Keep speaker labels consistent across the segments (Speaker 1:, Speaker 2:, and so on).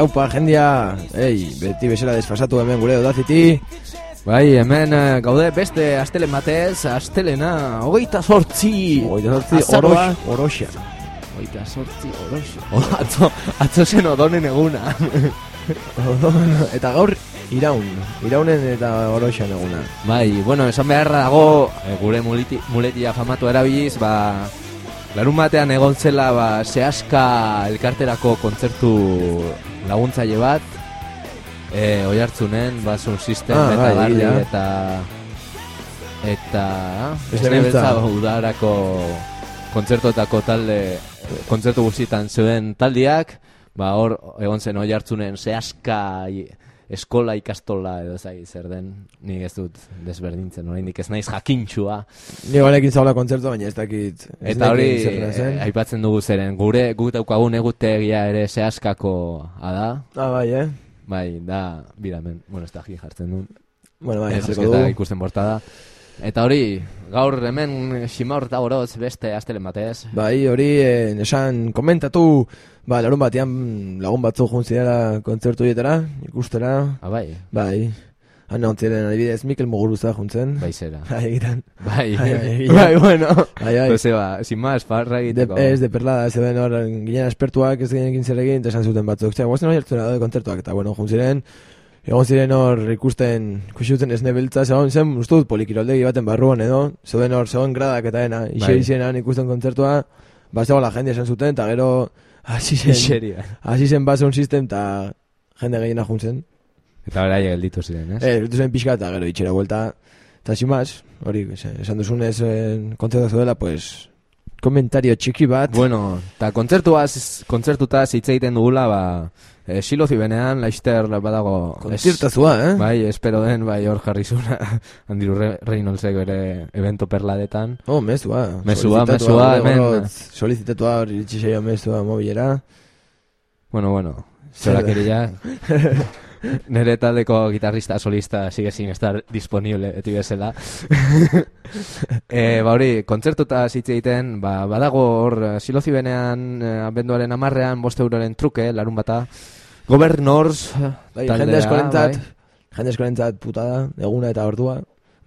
Speaker 1: yei, haupa, jendia. Ei, beti bezala desfasatu hemen gure odaziti
Speaker 2: Bai, hemen eh, gaude beste astelen batez, astelena, hogeita sortzi
Speaker 1: Oita zortzi,
Speaker 2: Azaroa.
Speaker 1: oros, oroxa
Speaker 2: Hogeita sortzi, oroxo oh, atzo, atzo zen odonen eguna.
Speaker 1: Odon, Eta gaur iraun. Iraunen eta oroxan eguna.
Speaker 2: Bai, bueno, esan beharra dago eh, gure muliti, muletia famatu erabiliz, ba, larun batean egon zela ba, sehaska elkarterako kontzertu laguntzaile bat, e, oi hartzunen, ba, sun system,
Speaker 1: Ah,
Speaker 2: eta
Speaker 1: bai,
Speaker 2: barri, eta eta
Speaker 1: Esne
Speaker 2: esne
Speaker 1: beltza.
Speaker 2: beltza udarako kontzertotako talde kontzertu guztietan zeuden taldiak ba hor egon zen oi hartzunen sehaska i- eskola ikastola edo zai zer den nik ez dut desberdintzen. Oraindik ez naiz jakintxua
Speaker 1: Ni golekin zaula kontzertu, baina ez dakit ez
Speaker 2: eta hori eh, aipatzen dugu zeren. Gure guk daukagun egutegia ere sehaskako ada.
Speaker 1: Ah, bai, eh?
Speaker 2: bai da biramen bueno ez da jartzen duen
Speaker 1: Bueno, bai,
Speaker 2: Ez ikusten bortada eta hori gaur hemen Ximaur eta beste astelen batez.
Speaker 1: Bai, hori eh, esan komentatu Ba, larun batean lagun batzu jun zirela kontzertu dietara, ikustera
Speaker 2: ah, bai
Speaker 1: Bai, han egon ziren adibidez Mikel Muguruza juntzen
Speaker 2: bai zera
Speaker 1: Bai, egitan
Speaker 2: Bai,
Speaker 1: Bai,
Speaker 2: bai,
Speaker 1: bai,
Speaker 2: bueno.
Speaker 1: Bai, bai.
Speaker 2: Pues ba, sin más, farra
Speaker 1: De,
Speaker 2: egiteko.
Speaker 1: ez, de perlada, zeuden hor, ginen espertuak ez genekin zer egin, eta esan zuten batzuk. Zera, guazen hori hartzuna daude kontzertuak, eta bueno, jun ziren, egon ziren hor ikusten, ikusi duten esne beltza, zegoen zen, uste dut polikiroldegi baten barruan edo, zeuden hor, zegoen gradak eta dena,
Speaker 2: Bai.
Speaker 1: ikusten kontzertua, ba zegoela jende esan zuten, eta gero, hasi zen,
Speaker 2: Seria.
Speaker 1: hasi zen basound system, eta jende gehiena jun zen.
Speaker 2: Eta bera gelditu ziren, ez?
Speaker 1: Eh, gelditu zen pixka, eta gero itxera vuelta, eta sin más, hori, esan esan duzunez, eh, zeudela, pues, komentario txiki bat,
Speaker 2: Bueno, eta kontzertuaz, kontzertutaz hitz egiten dugula, ba, e, silozi benean, laister badago... es-
Speaker 1: kontzertazua, eh?
Speaker 2: Bai, espero den, bai, hor jarri zuna, Andrew Re- Reynoldsek bere evento perladetan.
Speaker 1: Oh, Solicitatua,
Speaker 2: mesua,
Speaker 1: gure
Speaker 2: hemen.
Speaker 1: Solicitatua hor iritsi zaio mesua mobilera.
Speaker 2: Bueno, bueno, zorakeria. Nere taldeko gitarrista solista sigue sin estar disponible beti bezala. e, ba hori, kontzertuta hitz egiten, ba, badago hor silozi benean eh, abenduaren amarrean boste euroren truke, larun bata. Gobernors
Speaker 1: Bai,
Speaker 2: taldea,
Speaker 1: jende askorentzat,
Speaker 2: bai.
Speaker 1: jende askorentzat putada, eguna eta ordua,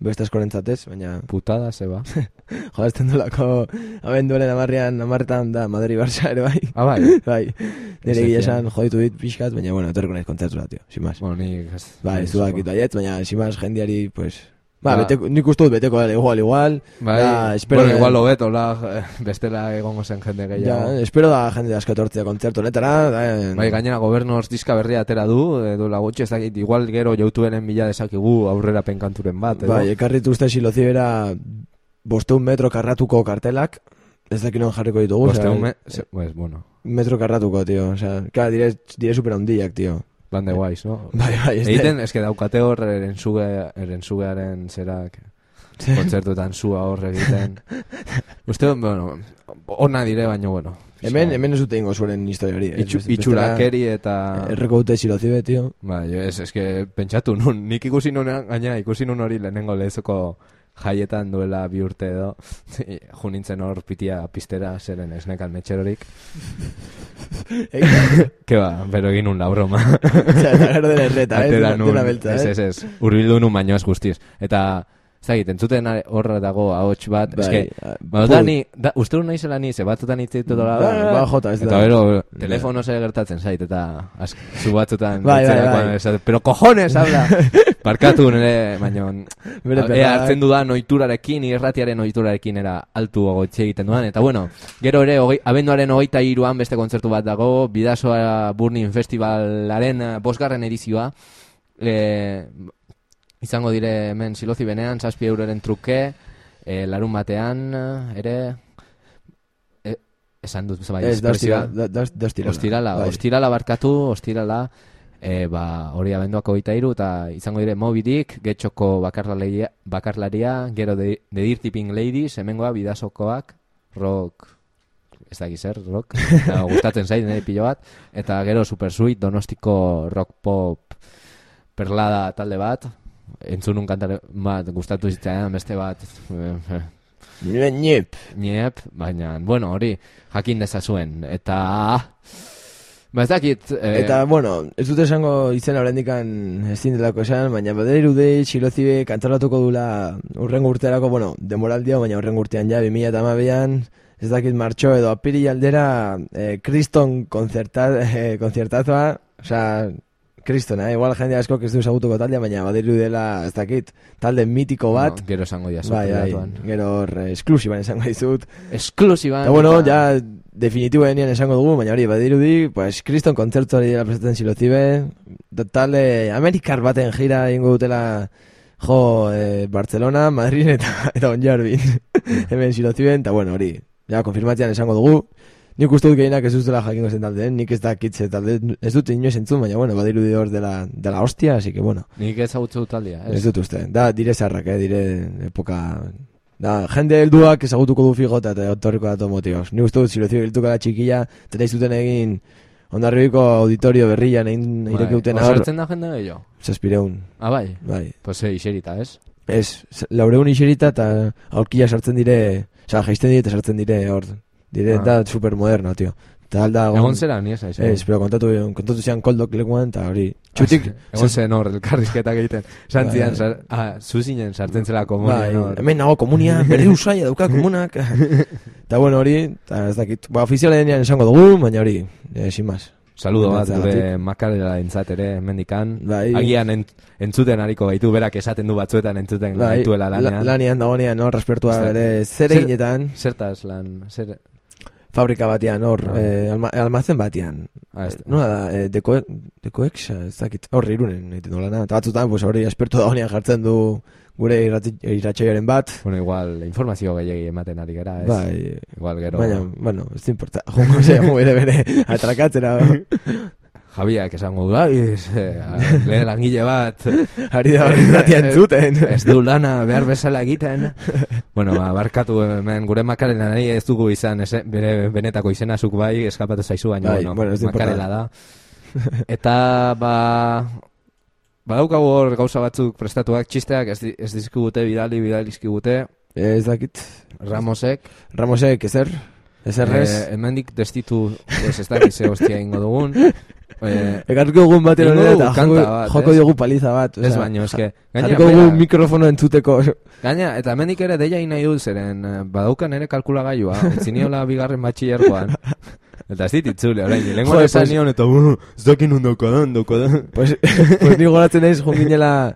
Speaker 1: beste askorentzat ez, baina
Speaker 2: Putada, zeba.
Speaker 1: jodazten dolako abenduaren amarrean, amarretan da Madri Barça ere bai.
Speaker 2: Ah, bai.
Speaker 1: bai, nire gila esan joditu dit pixkat, baina bueno, etorriko naiz kontzertura, tio, sin más.
Speaker 2: Bueno, ni... ez-
Speaker 1: Bai, ez du
Speaker 2: supo.
Speaker 1: dakit baiet, baina sin más jendiari, pues... Ba,
Speaker 2: Ba.
Speaker 1: beteko, nik uste dut beteko dela igual, igual.
Speaker 2: Bai,
Speaker 1: Da, espero
Speaker 2: bueno, igual hobeto, la, eh, bestela egongo zen jende
Speaker 1: Ja,
Speaker 2: gehiago.
Speaker 1: espero da jende asko etortzea kontzertu honetara, da,
Speaker 2: Bai, gainera gobernos diska berria atera du, edo lagutxe ez dakit, igual gero joutubenen bila dezakigu aurrera penkanturen bat, edo?
Speaker 1: Bai, ekarri dituzte silozibera bosteun metro karratuko kartelak, ez dakit non jarriko ditugu,
Speaker 2: Bosteun
Speaker 1: osea,
Speaker 2: me... se- Pues, bueno,
Speaker 1: metro karratuko, tio, osea, claro, dire, dire super handiak, tio.
Speaker 2: Plan de guais, no?
Speaker 1: Bai, bai, ez
Speaker 2: Egiten, eske daukate hor erensuge, erensugearen zerak... kontzertuetan zua hor egiten. Uste, bueno, ona dire, baina, bueno.
Speaker 1: Hemen, hemen ez dute ingo zuren historia hori. eh.
Speaker 2: Itxurakeri eta...
Speaker 1: Erreko dute silozibe, tio.
Speaker 2: Ba, jo, ez, que pentsatu nun, nik ikusi nun, gaina ikusi nun hori lehenengo lehezoko jaietan duela bi urte edo, junintzen hor pitia pistera, zeren esnekan metxerorik. Ke ba, pero egin nun la broma.
Speaker 1: Eta gero dena erreta, eh?
Speaker 2: Atera
Speaker 1: Dena,
Speaker 2: nun,
Speaker 1: dena beltza,
Speaker 2: ez,
Speaker 1: eh?
Speaker 2: ez, ez, urbildu nun baino ez guztiz. Eta, ez dakit, entzuten hor dago ahots bat,
Speaker 1: Bai,
Speaker 2: eske, ba, da ni, da, uste hon naizela ni, ze batzutan hitz ditu dola,
Speaker 1: Ba, ba, jota, ez da.
Speaker 2: eta gero, telefono ze gertatzen zait, eta az, zu batzutan,
Speaker 1: Bai, bai, bai.
Speaker 2: pero cojones, habla, parkatu nire, baino, ea
Speaker 1: perrak.
Speaker 2: hartzen dudan oiturarekin, irratiaren oiturarekin era altu gotxe egiten dudan, eta bueno, gero ere, hogei, abenduaren hogeita iruan beste kontzertu bat dago, Bidasoa Burning Festivalaren eh, bosgarren edizioa, e, izango dire hemen silozi benean, zazpi euroren truke, e, larun batean, eh, ere, e, esan dut, bai,
Speaker 1: Ez, da ostirala, da, da, da ostirala.
Speaker 2: Ostirala,
Speaker 1: Bai.
Speaker 2: ostirala barkatu, ostirala, e, ba, hori abenduak hogeita iru, eta izango dire Mobidik, getxoko bakarlaria, bakarlaria gero de, de Dirty Pink Ladies, hemengoa bidasokoak, rock, ez da zer, rock, eta gustatzen zait, nire pilo bat, eta gero Super Sweet, donostiko rock pop perlada talde bat, entzunun kantare bat, gustatu zitzaidan, beste bat, eh,
Speaker 1: nip.
Speaker 2: Niep, baina, bueno, hori jakin dezazuen. Eta, ba ez dakit, eh,
Speaker 1: Eta, bueno, ez dute esango izena horrendikan ezin delako esan, baina badera irudi xilozibe kantoratuko dula urrengo urterako, bueno, demoraldia, baina urrengo urtean ja, 2008an, ez dakit martxo edo apiri aldera, eh, kriston eh, konzertazoa, osea, kristona, eh? igual jende asko ez du ezagutuko taldea, baina badera dela, ez dakit, talde mitiko bat,
Speaker 2: no, gero esango dia
Speaker 1: bai, bai, gero hor, eh, esklusiban esango dizut,
Speaker 2: Esklusiban.
Speaker 1: Eta bueno, ja definitibo denean esango dugu, baina hori badirudi, pues kriston kontzertu hori dela presentatzen silozibe, total eh, Amerikar baten gira ingo dutela jo eh, Barcelona, Madrid eta, eta Onjarbin, hemen siloziben, eta bueno, hori, ja konfirmatzean esango dugu, nik uste dut gehienak ez dutela jakingo zen talde, nik ez dakit ze talde, ez dut inoiz entzun, baina bueno, badirudi hor dela, dela hostia, así que bueno,
Speaker 2: Nik ezagutzu taldia,
Speaker 1: ez
Speaker 2: ez?
Speaker 1: dut uste, da dire zarrak, eh, dire epoka... Da, jende helduak ezagutuko du figo eta etorriko da motibos. Ni uste dut silozio hiltuko da txikia, eta nahi zuten egin ondarribiko auditorio berrian egin
Speaker 2: Bai,
Speaker 1: ireki duten hor,
Speaker 2: Osartzen da jende gehiago?
Speaker 1: zazpireun,
Speaker 2: Ah, bai,
Speaker 1: bai.
Speaker 2: pues eh, iserita, ez?
Speaker 1: Ez, laureun iserita eta aurkia sartzen dire, oza, jaisten dire eta sartzen dire hor, dire,
Speaker 2: Ah.
Speaker 1: da supermoderno, tio. Eta alda,
Speaker 2: Egon zera, ni ez aiz.
Speaker 1: Ez, pero kontatu, kontatu zian koldok lekuan, eta hori, txutik,
Speaker 2: Egon zen hor, elkarrizketak egiten. Santzian,
Speaker 1: Bai.
Speaker 2: sar, ah, zuzinen sartzen zela
Speaker 1: Bai,
Speaker 2: komunian hor.
Speaker 1: hemen nago komunia, bere usaia dauka komunak. Eta bueno, hori, eta ez dakit, ba, ofiziala denean esango dugu, baina hori, eh, sin más.
Speaker 2: Saludo bat gure makarela entzat ere mendikan.
Speaker 1: Bai.
Speaker 2: Agian ent, entzuten hariko gaitu, berak esaten du batzuetan entzuten
Speaker 1: Bai,
Speaker 2: gaituela lanean.
Speaker 1: la- lanean dagoenean, no, respertua
Speaker 2: Ez da-
Speaker 1: ere zer
Speaker 2: Zertaz lan, zer...
Speaker 1: fabrika batean, hor,
Speaker 2: Ah.
Speaker 1: eh, alma, almazen batean.
Speaker 2: Ah, ez,
Speaker 1: Nola da, eh, deko, dekoexa, ez dakit, hor irunen egiten du lana. Eta batzutan, pues hori, espertu dagoenean jartzen du gure irratsaioaren bat.
Speaker 2: Bueno, igual, informazio gehiagi ematen ari gara, ez?
Speaker 1: Bai,
Speaker 2: Igual gero...
Speaker 1: baina, bueno, ez importa, jongo ze, bere bere, atrakatzera,
Speaker 2: Javiak esango du, eh, lehen langile bat,
Speaker 1: ari da hori irratia entzuten.
Speaker 2: ez du lana behar bezala egiten. bueno, ba, barkatu hemen gure makarela nahi ez dugu izan, ez, bere benetako izena zuk bai, eskapatu zaizu, baina,
Speaker 1: Bai,
Speaker 2: bueno,
Speaker 1: bueno,
Speaker 2: makarela da. Eta, ba, badaukagu hor gauza batzuk prestatuak, txisteak ez, ez dizkigute bidali, bidalizkigute,
Speaker 1: Ez dakit,
Speaker 2: Ramosek,
Speaker 1: Ramosek, ezer? Ezer ez?
Speaker 2: eh, hemendik destitu, pues, ez dakiz ze hostia ingo dugun, eh,
Speaker 1: Ekarriko
Speaker 2: Ingo
Speaker 1: nire
Speaker 2: dugu
Speaker 1: eta joko,
Speaker 2: bat,
Speaker 1: joko
Speaker 2: ez?
Speaker 1: diogu paliza bat.
Speaker 2: ez baino, eske,
Speaker 1: Jarriko dugu mikrofono entzuteko.
Speaker 2: Gaina, eta hemendik ere deia inai dut zeren, eh, badaukan ere kalkulagailua, etziniola bigarren batxillergoan. Eta ez dit itzule, orain, lengua
Speaker 1: Joder,
Speaker 2: esan
Speaker 1: pues-
Speaker 2: nion, eta, uh, ez dakin non daukadan, daukadan.
Speaker 1: pues, pues ni goratzen ez, jun ginela...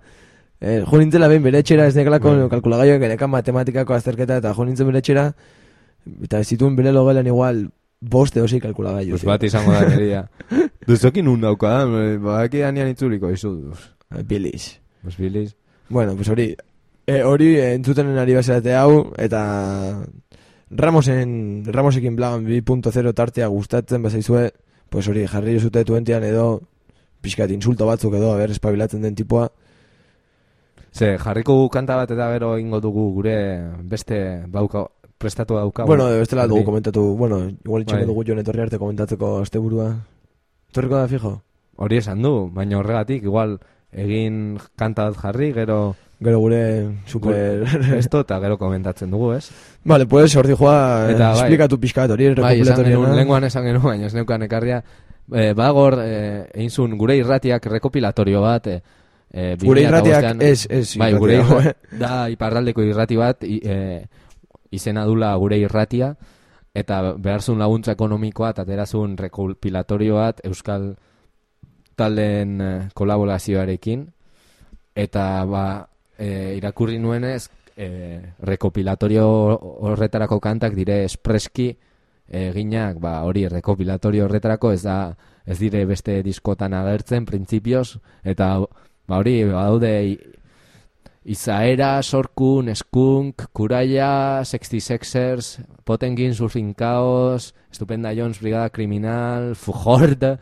Speaker 1: Eh, jun nintzela behin bere etxera, ez nekalako
Speaker 2: Bai.
Speaker 1: kalkulagaiak enekan matematikako azterketa, eta jun nintzen bere etxera, eta ez zituen bere logelan igual boste hosei kalkulagaiu.
Speaker 2: Pues bat izango da neria. Duzokin nun daukadan, eh, badaki danian itzuliko izu.
Speaker 1: Biliz.
Speaker 2: Pues biliz.
Speaker 1: Bueno, pues hori, e, hori entzutenen ari bazerate hau, eta Ramosen, Ramosekin blagan 2.0 tartea gustatzen bazaizue, pues hori, jarri zute tuentean edo, pixkat insulto batzuk edo, a ber, espabilatzen den tipua.
Speaker 2: Ze, jarriko kanta bat eta gero ingo dugu gure beste bauka, prestatu dauka.
Speaker 1: Bueno, de bestela dugu komentatu, bueno, igual itxeko
Speaker 2: Bai.
Speaker 1: dugu joan etorri arte komentatzeko asteburua. Etorriko da fijo?
Speaker 2: Hori esan du, baina horregatik, igual, egin kanta bat jarri, gero
Speaker 1: Gero gure super...
Speaker 2: esto eta gero komentatzen dugu, ez?
Speaker 1: vale, pues horti joa,
Speaker 2: Eta, bai.
Speaker 1: esplikatu pixka bat hori,
Speaker 2: Bai, esan genuen, lenguan esan genuen, baina ez neukan ekarria. E, bagor, e, egin zuen gure irratiak rekopilatorio bat, e, e,
Speaker 1: Gure
Speaker 2: 2008
Speaker 1: irratiak ez, ez
Speaker 2: Bai,
Speaker 1: irratia,
Speaker 2: gure
Speaker 1: eh.
Speaker 2: da iparraldeko irrati bat, i, e, izena dula gure irratia, eta behar zuen laguntza ekonomikoa, eta terazun rekopilatorio bat Euskal taldeen e, kolaborazioarekin, eta ba, e, irakurri nuenez, e, rekopilatorio horretarako kantak dire espreski eginak, ba, hori rekopilatorio horretarako ez da ez dire beste diskotan agertzen printzipioz eta ba hori badaude Izaera, Sorkun, Skunk, Kuraia, Sexty Sexers, Potengin, Surfing Chaos, Estupenda Jones, Brigada Criminal, Fujord,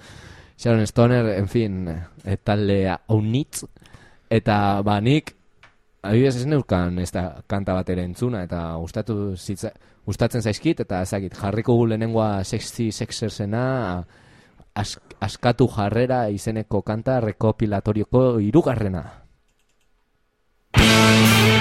Speaker 2: Sharon Stoner, en fin, e, talde haunitz. Eta ba nik, adibidez ez neukan ez da kanta bat ere entzuna, eta gustatu zitza, gustatzen zaizkit, eta ezakit, jarriko gu lehenengoa Sexty Sexersena, as, askatu jarrera izeneko kanta rekopilatorioko Música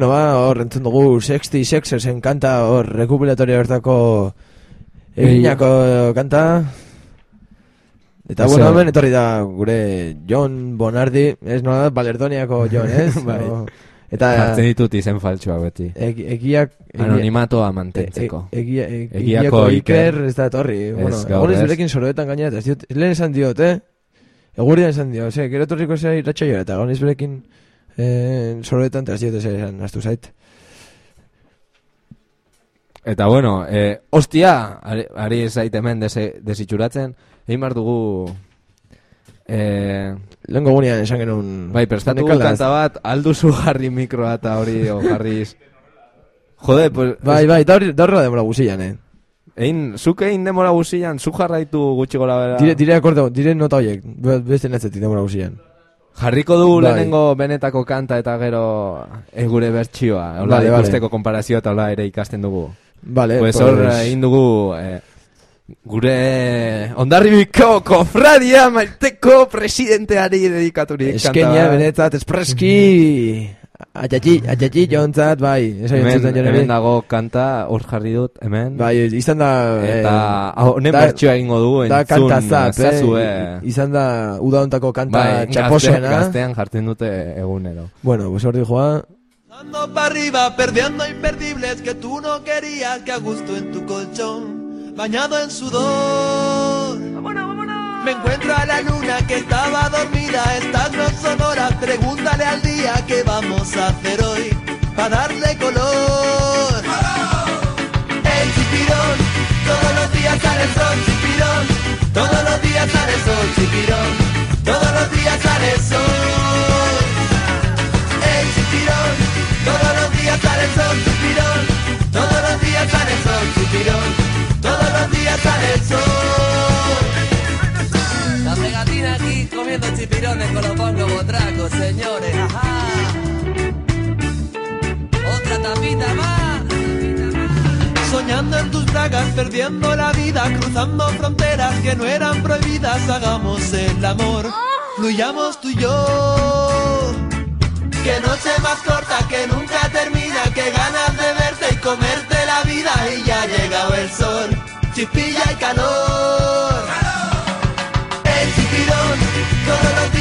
Speaker 1: Bueno, ba, hor entzun dugu Sexty Sexersen kanta, hor rekupilatorio hortako eginako kanta. Eta, bueno, hemen etorri da gure John Bonardi, ez nola Balerdoniako John, ez?
Speaker 2: Bai.
Speaker 1: O- Eta
Speaker 2: Jartzen ditut izen faltsua beti.
Speaker 1: egi- egiak... egia-
Speaker 2: Anonimatoa mantentzeko.
Speaker 1: E- egia- e-
Speaker 2: Egiako
Speaker 1: egiako
Speaker 2: Iker.
Speaker 1: Ez da etorri.
Speaker 2: Ez,
Speaker 1: Bueno, egon ez
Speaker 2: ez.
Speaker 1: soroetan gainera, eta ez diot, lehen esan diot, eh? Egurian esan dio, ze, gero torriko zera irratxa joa, eta gauniz berekin eh, soroetan, eta ez esan, astu zait.
Speaker 2: Eta bueno, eh, ostia, ari, ari zait hemen desitxuratzen, egin behar dugu... Eh,
Speaker 1: Lehenko gunean esan genuen...
Speaker 2: bai, prestatu kanta bat, alduzu jarri mikroa eta hori, o jarriz... Jode, pues...
Speaker 1: Bai, bai, da hor- da horrela demora guzian, eh.
Speaker 2: Egin, zuk egin demora guzian, zu jarraitu gutxi gora bera.
Speaker 1: Dire, dire akorde, dire nota horiek, be- beste netzetik demora guzian.
Speaker 2: Jarriko du
Speaker 1: Bai.
Speaker 2: lehenengo benetako kanta eta gero e, gure bertsioa. Hola,
Speaker 1: Vale, vale.
Speaker 2: konparazio eta hola ere ikasten dugu.
Speaker 1: Vale,
Speaker 2: pues hor eh, egin dugu eh, gure ondarribiko kofradia maiteko presidenteari dedikaturik
Speaker 1: Eskenia, benetzat, espreski... Atxatxi, atxatxi jontzat, bai,
Speaker 2: Hemen, hemen dago kanta, hor jarri dut, hemen.
Speaker 1: Bai, izan da...
Speaker 2: Eta
Speaker 1: eh,
Speaker 2: honen
Speaker 1: da-
Speaker 2: bertsioa egingo dugu,
Speaker 1: Da
Speaker 2: entzun,
Speaker 1: kanta zap,
Speaker 2: ezazue.
Speaker 1: eh? Izan da uda hontako kanta
Speaker 2: Bai, gazte,
Speaker 1: txaposena.
Speaker 2: gaztean jartzen dute egunero.
Speaker 1: Bueno, pues hor dijoa...
Speaker 3: Ando para arriba, perdiendo imperdibles que tú no querías, que a gusto en tu colchón, bañado en sudor. Me encuentro a la luna que estaba dormida, estas no son horas, pregúntale al día qué vamos a hacer hoy, para darle color. El chipirón, todos los días sale el sol, chipirón, todos los días sale el sol, chipirón, todos los días sale el sol. El chipirón, todos los días sale el sol, chipirón, todos los días sale el sol, chipirón, todos los días sale el sol.
Speaker 4: Comiendo chipirones con los bongos botracos, señores. Ajá. Otra tapita más.
Speaker 3: Soñando en tus bragas, perdiendo la vida, cruzando fronteras que no eran prohibidas, hagamos el amor, fluyamos tú y yo. Que noche más corta, que nunca termina, que ganas de verte y comerte la vida y ya ha llegado el sol, chispilla y calor.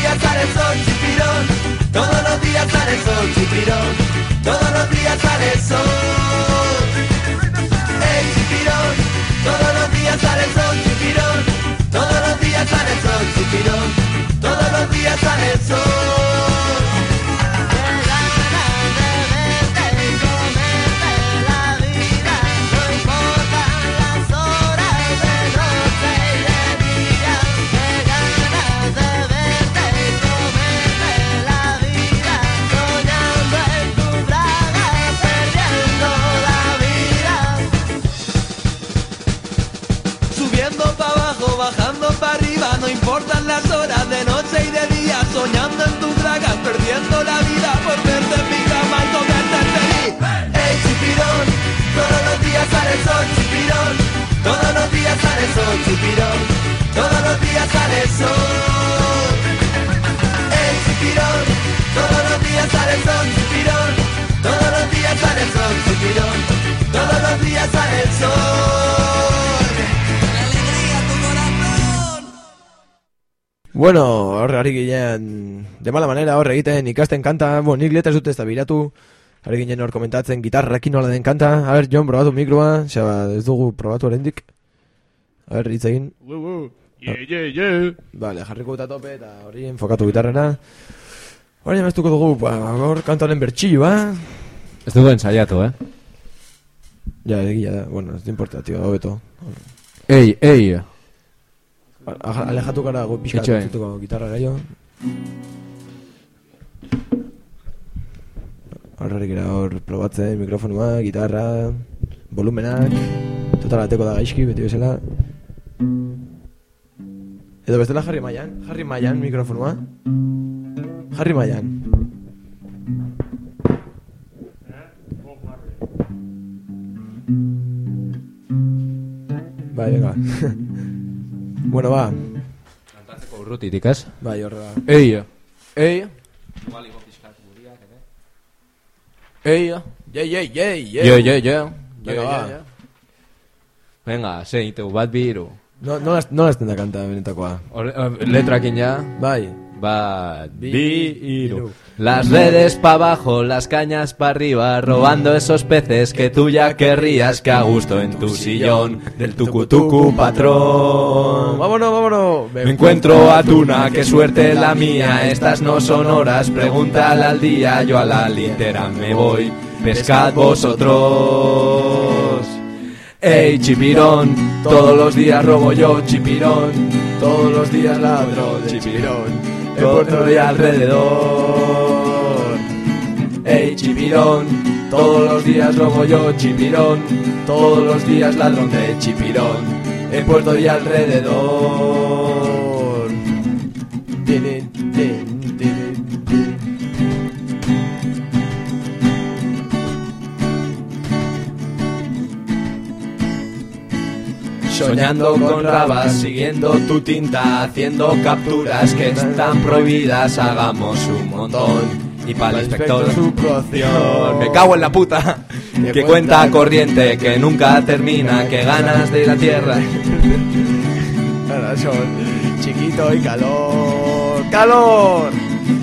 Speaker 3: Días sale sol, chipirón, todos los días sale el sol, chipirón, todos los días sale el sol. Chipirón, todos los días sale el sol, chipirón, todos los días sale el sol, chipirón, todos los días sale el sol. Importan las horas de noche y de día, soñando en tus bragas, perdiendo la vida por verte en mi cama y comerte feliz. El chipirón, todos los días sale el sol, chipirón, todos los días sale el sol, chipirón, todos los días sale el sol. El chipirón, todos los días sale el sol, chipirón, todos los días sale el sol, chipirón, todos los días sale el sol.
Speaker 1: Bueno, hor ari ginen, de mala manera hor egiten ikasten kanta, bueno, nik letra ez dut ez da biratu, ari ginen hor komentatzen gitarrakin nola den kanta, a ber, Jon, probatu mikroa, xaba, ez dugu probatu oraindik. A ber, hitz egin.
Speaker 5: Yeah, yeah, yeah.
Speaker 1: Vale, jarriko dut a tope eta hori enfokatu gitarrera. Hori emaztuko dugu, ba, hor kantaren bertxilloa.
Speaker 2: Ez dugu ensaiatu, eh?
Speaker 1: Ja, egia da, bueno, ez importa, tio, hobeto.
Speaker 2: Ei, ei,
Speaker 1: Alejatu gara pixka
Speaker 2: Itxoin.
Speaker 1: entzuteko gitarra gaio. Horrek gara hor probatzen, mikrofonua, gitarra, volumenak, total ateko da gaizki, beti bezala. Edo bestela jarri mailan, jarri mailan mikrofonua. Jarri mailan. Bai, venga. bueno, ba.
Speaker 2: Kantatzeko urrutitik, ez?
Speaker 1: Bai, horra.
Speaker 2: Ei, ei, ei,
Speaker 1: Yey, yey, yey, yey.
Speaker 2: jo, jo, jo,
Speaker 1: Venga, va.
Speaker 2: Venga, zein, teu bat biru.
Speaker 1: No, no, no las tenda kanta benetakoa.
Speaker 2: Letrakin ja,
Speaker 1: Bai,
Speaker 2: bat, bi, iru. Las redes pa' abajo, las cañas pa' arriba, robando esos peces que tú ya querrías que a gusto en tu sillón del tucutucu patrón.
Speaker 1: Vámonos, vámonos.
Speaker 2: Me encuentro a Tuna, qué suerte la mía, estas no son horas, pregúntale al día, yo a la litera me voy, pescad vosotros. Ey, chipirón, todos los días robo yo, chipirón, todos los días ladro, chipirón, en Puerto y alrededor. Ey, chipirón, todos los días robo yo, chipirón, todos los días ladrón de chipirón, en Puerto y alrededor. Soñando con rabas, siguiendo tu tinta, haciendo capturas que están prohibidas, hagamos un montón. Y para el inspector.
Speaker 1: Su
Speaker 2: me cago en la puta, que cuenta corriente, que nunca termina, que ganas de ir a tierra.
Speaker 1: Son chiquito y calor. ¡Calor!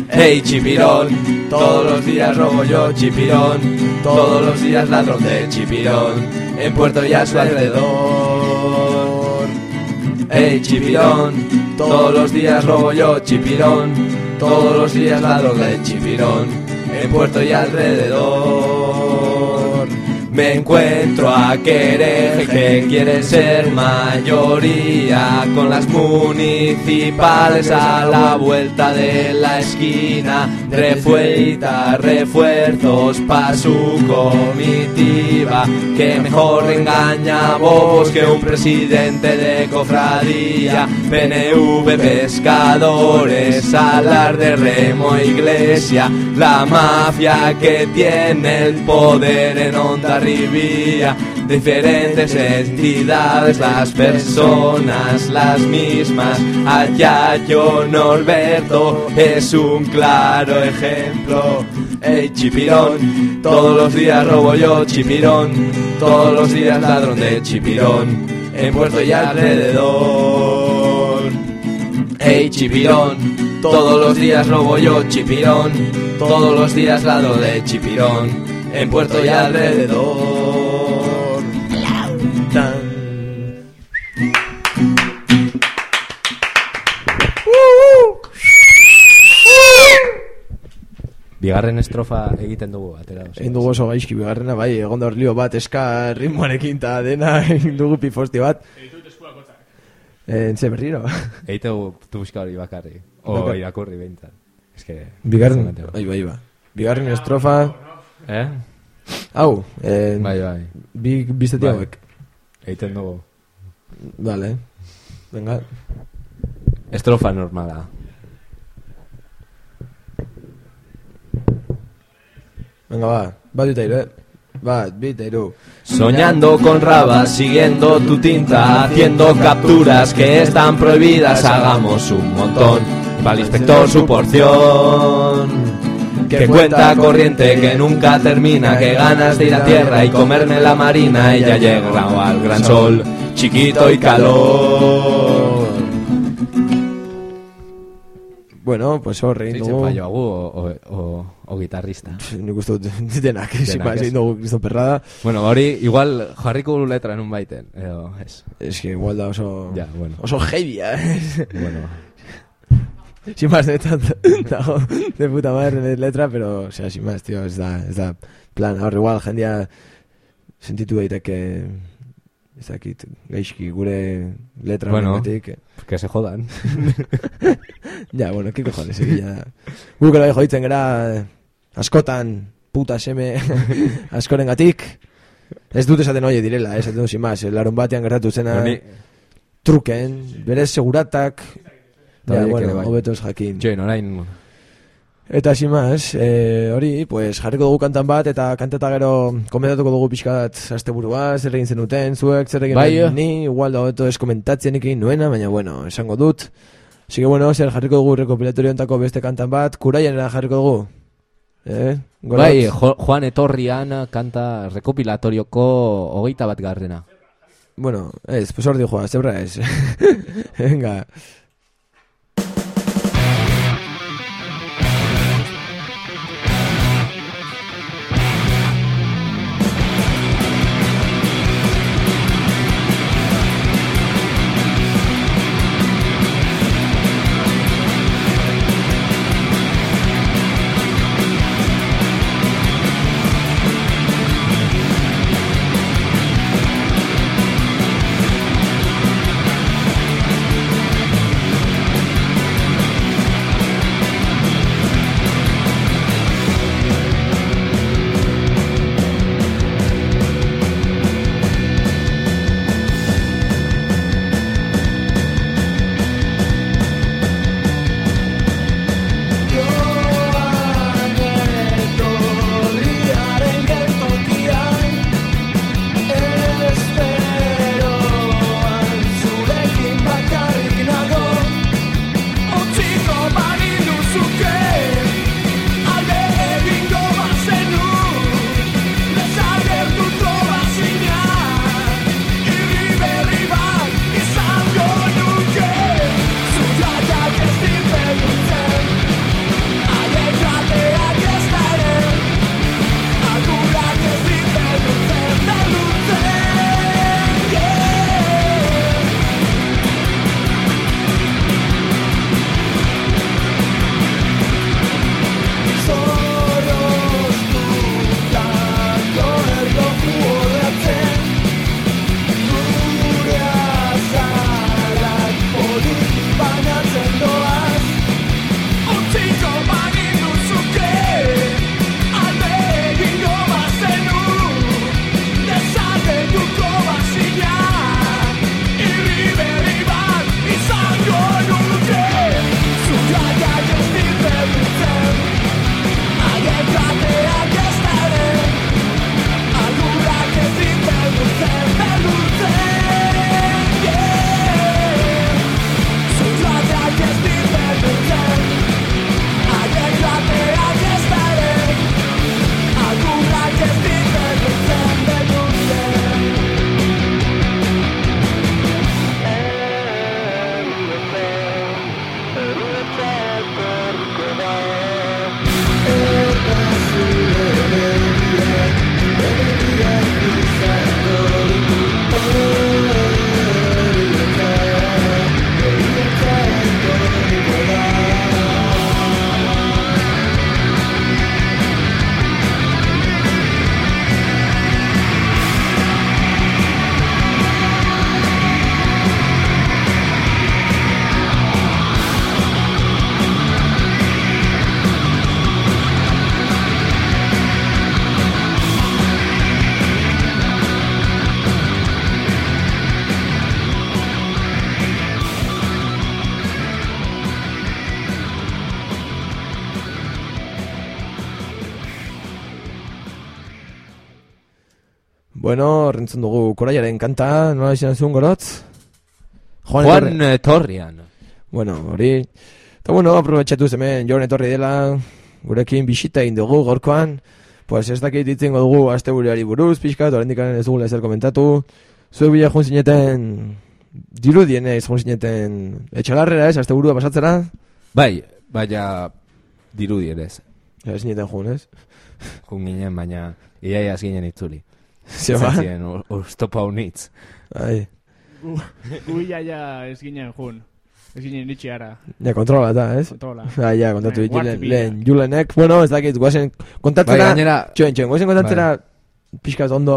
Speaker 2: Hey chipirón, todos los días robo yo chipirón, todos los días ladrón de chipirón, en Puerto y a su alrededor. Hey chipirón, todos los días robo yo chipirón, todos los días ladrón de chipirón, en Puerto y alrededor. Me encuentro a querer que quiere ser mayoría con las municipales a la vuelta de la esquina. Refuerza refuerzos pa' su comitiva que mejor engaña a bobos que un presidente de cofradía. PNV pescadores, alar de remo iglesia, la mafia que tiene el poder en Onda Rivía. Diferentes entidades, las personas las mismas. Allá yo Norberto es un claro ejemplo. Ey, chipirón, todos los días robo yo chipirón, todos los días ladrón de chipirón, en Puerto y alrededor. Ey, chipirón, todos los días robo yo chipirón, todos los días ladro de chipirón, en Puerto y alrededor.
Speaker 1: Tan.
Speaker 2: Bigarren estrofa egiten dugu, atera.
Speaker 1: Egin dugu oso gaizki bigarrena, bai, egon da hor lio bat, eska ritmoarekin eta dena egin dugu pifosti bat. Eh, entze berriro.
Speaker 2: Eite dugu tubuzka hori bakarri. O irakurri behintzat. Ez que...
Speaker 1: Bigarren,
Speaker 2: Bai,
Speaker 1: bai, bai, ba. Bigarren estrofa,
Speaker 2: Eh?
Speaker 1: hau, eh,
Speaker 2: Bai, bai.
Speaker 1: bi hauek.
Speaker 2: Eiten dugu.
Speaker 1: Vale. Venga.
Speaker 2: Estrofa normala.
Speaker 1: Venga, ba. Bat eta iru, eh? Bat, bi eta iru.
Speaker 2: Soñando con rabas, siguiendo tu tinta, haciendo capturas que están prohibidas, hagamos un montón. Va el inspector su porción. Que cuenta corriente que nunca termina, que ganas de ir a tierra y comerme la marina y ya llegado al gran sol, chiquito y calor.
Speaker 1: Bueno, pues hor egin dugu.
Speaker 2: agu o, o, o guitarrista.
Speaker 1: Nik uste dut denak, más,
Speaker 2: ez.
Speaker 1: egin dugu Kriston Perrada.
Speaker 2: Bueno, hori igual jarriko letra nun baiten, edo, ez.
Speaker 1: Es que igual da oso...
Speaker 2: Ja, bueno.
Speaker 1: Oso heavy, eh?
Speaker 2: Bueno,
Speaker 1: sin más, neta, dago de puta madre en letra, pero, o sea, sin más, tío, ez da, ez da plan, hor igual, jendia sentitu daiteke ez dakit, gaizki gure letra
Speaker 2: Bueno.
Speaker 1: honengatik.
Speaker 2: que se jodan.
Speaker 1: Ja, bueno, qué cojones, egila. Guk ere joitzen gara askotan puta seme askoren gatik. Ez dut esaten oie direla, esaten dut sin más, eh, larun batean gertatu zena
Speaker 2: Honi,
Speaker 1: truken, berez seguratak, ja, bueno,
Speaker 2: bai.
Speaker 1: hobeto ez jakin.
Speaker 2: join, orain,
Speaker 1: Eta sin más, eh, hori, pues, jarriko dugu kantan bat, eta kanteta gero komentatuko dugu pixkat asteburua, zer egin zenuten, zuek, zer egin
Speaker 2: Bai, eh.
Speaker 1: ni, igual da hobeto ez komentatzen egin nuena, baina bueno, esango dut. Así que bueno, zer jarriko dugu rekopilatorio ontako beste kantan bat, kuraianera jarriko dugu. Eh?
Speaker 2: Bai, jo, Juan Etorrian kanta rekopilatorioko hogeita bat garrena.
Speaker 1: Bueno, ez, pues hor di joa, zebra ez. Venga. Bueno, rentzun dugu koraiaren kanta, nola izan zuen gorotz?
Speaker 2: Juan Etorrian.
Speaker 1: Bueno, hori. Eta bueno, aprobetxatu hemen joan etorri dela, gurekin bisita egin dugu gorkoan. Pues ez dakit ditzengo dugu aste buruari buruz, pixka, horrendik ez dugula ezer komentatu. Zuek bila joan zineten, dirudien ez joan zineten etxalarrera ez, aste burua pasatzera.
Speaker 2: Bai, baina dirudien ez.
Speaker 1: Ez zineten joan ez.
Speaker 2: Jun ginen, baina iaia ginen itzuli.
Speaker 1: Zeba?
Speaker 2: Ziren, ustopau unitz.
Speaker 1: Ai,
Speaker 5: Gu, gu ja ez ginen jun. Ez ginen itxi ara.
Speaker 1: ja kontrola eta, ez?
Speaker 5: Kontrola.
Speaker 1: Ah, ja, kontatu
Speaker 5: Bai,
Speaker 1: ditu lehen, lehen Julenek. Bueno, ez dakit, guazen
Speaker 2: Bai,
Speaker 1: kontatzera,
Speaker 2: gainera,
Speaker 1: txoen, txoen, guazen kontatzera, pixkaz ondo,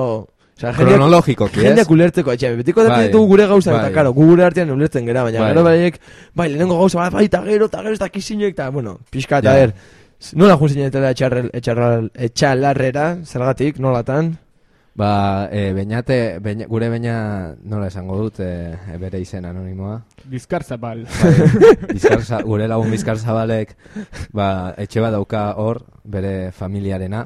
Speaker 1: osea, jendeak,
Speaker 2: kronologikoki, ez?
Speaker 1: jendeak ulertzeko, etxe, betiko
Speaker 2: Bai,
Speaker 1: ditugu gure gauza, eta
Speaker 2: bai.
Speaker 1: karo, gu gure artean ulertzen gera, baina
Speaker 2: Bai.
Speaker 1: gero baiek, bai, lehenengo gauza, bai, bai, eta gero, eta gero, eta kizinek, eta, bueno, pixka, eta
Speaker 2: Ja.
Speaker 1: ber, nola jun zinetela etxarrel, etxarrel, etxalarrera, zergatik, nolatan,
Speaker 2: Ba, e, beñate, beña, gure beña, nola esango dut, e, bere izen anonimoa.
Speaker 5: Bizkar zabal.
Speaker 2: Bai, bizkarza, gure lagun bizkar zabalek, ba, etxe bat dauka hor, bere familiarena,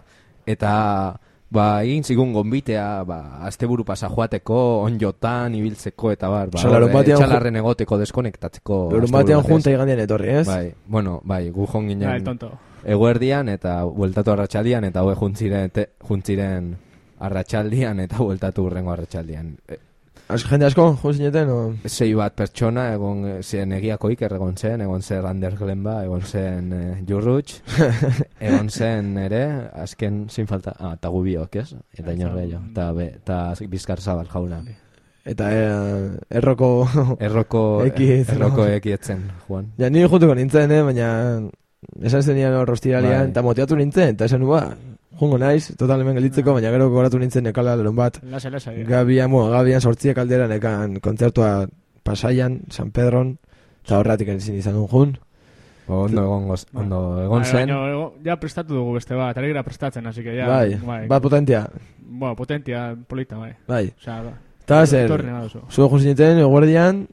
Speaker 2: eta, ba, egin zigun gonbitea, ba, asteburu pasa joateko, onjotan, ibiltzeko, eta bar, ba, hor,
Speaker 1: larun batean ju-
Speaker 2: egoteko, deskonektatzeko. Asteburu
Speaker 1: batean junta igandian etorri, ez?
Speaker 2: Bai, bueno, bai, gu jon
Speaker 5: Ja, el
Speaker 2: ginen
Speaker 5: tonto.
Speaker 2: eguerdian, eta bueltatu arratsaldian eta hau juntziren, te, juntziren arratsaldian, eta bueltatu urrengo arratsaldian. E,
Speaker 1: jende asko, jun zineten, o...
Speaker 2: sei bat pertsona, egon eh, zen egiako iker egon zen, egon zen Ander Glenba, egon zen eh, Jurruch, egon zen ere, azken zin falta, ah, eta gubiok, ez? Eta inor gehiago, eta be, eta bizkar zabal jauna.
Speaker 1: Eta eh, erroko...
Speaker 2: Erroko,
Speaker 1: Ekiz,
Speaker 2: erroko ekietzen, Juan.
Speaker 1: ja, ni juntuko nintzen, eh, baina... Esan zenian hor rostiralian,
Speaker 2: Bai.
Speaker 1: eta motiatu nintzen, eta esan ba, jungo naiz, total hemen gelditzeko, baina gero goratu nintzen nekala lerun bat.
Speaker 5: Lasa, lasa. ja.
Speaker 1: Gabian, bueno, Gabian sortziak aldera nekan kontzertua pasaian, San Pedron, eta horretik ezin izan duen jun.
Speaker 2: Ba, Ondo egon, goz, ondo egon
Speaker 5: Bai,
Speaker 2: zen,
Speaker 5: baina, ja prestatu dugu beste bat, alegra prestatzen, así que ja.
Speaker 1: bai, bat potentia,
Speaker 5: Bueno, potentia, polita, bai.
Speaker 1: bai.
Speaker 5: Osea, ba.
Speaker 1: Eta zer,
Speaker 5: duzu.
Speaker 1: zuen jun zineten, eguerdian,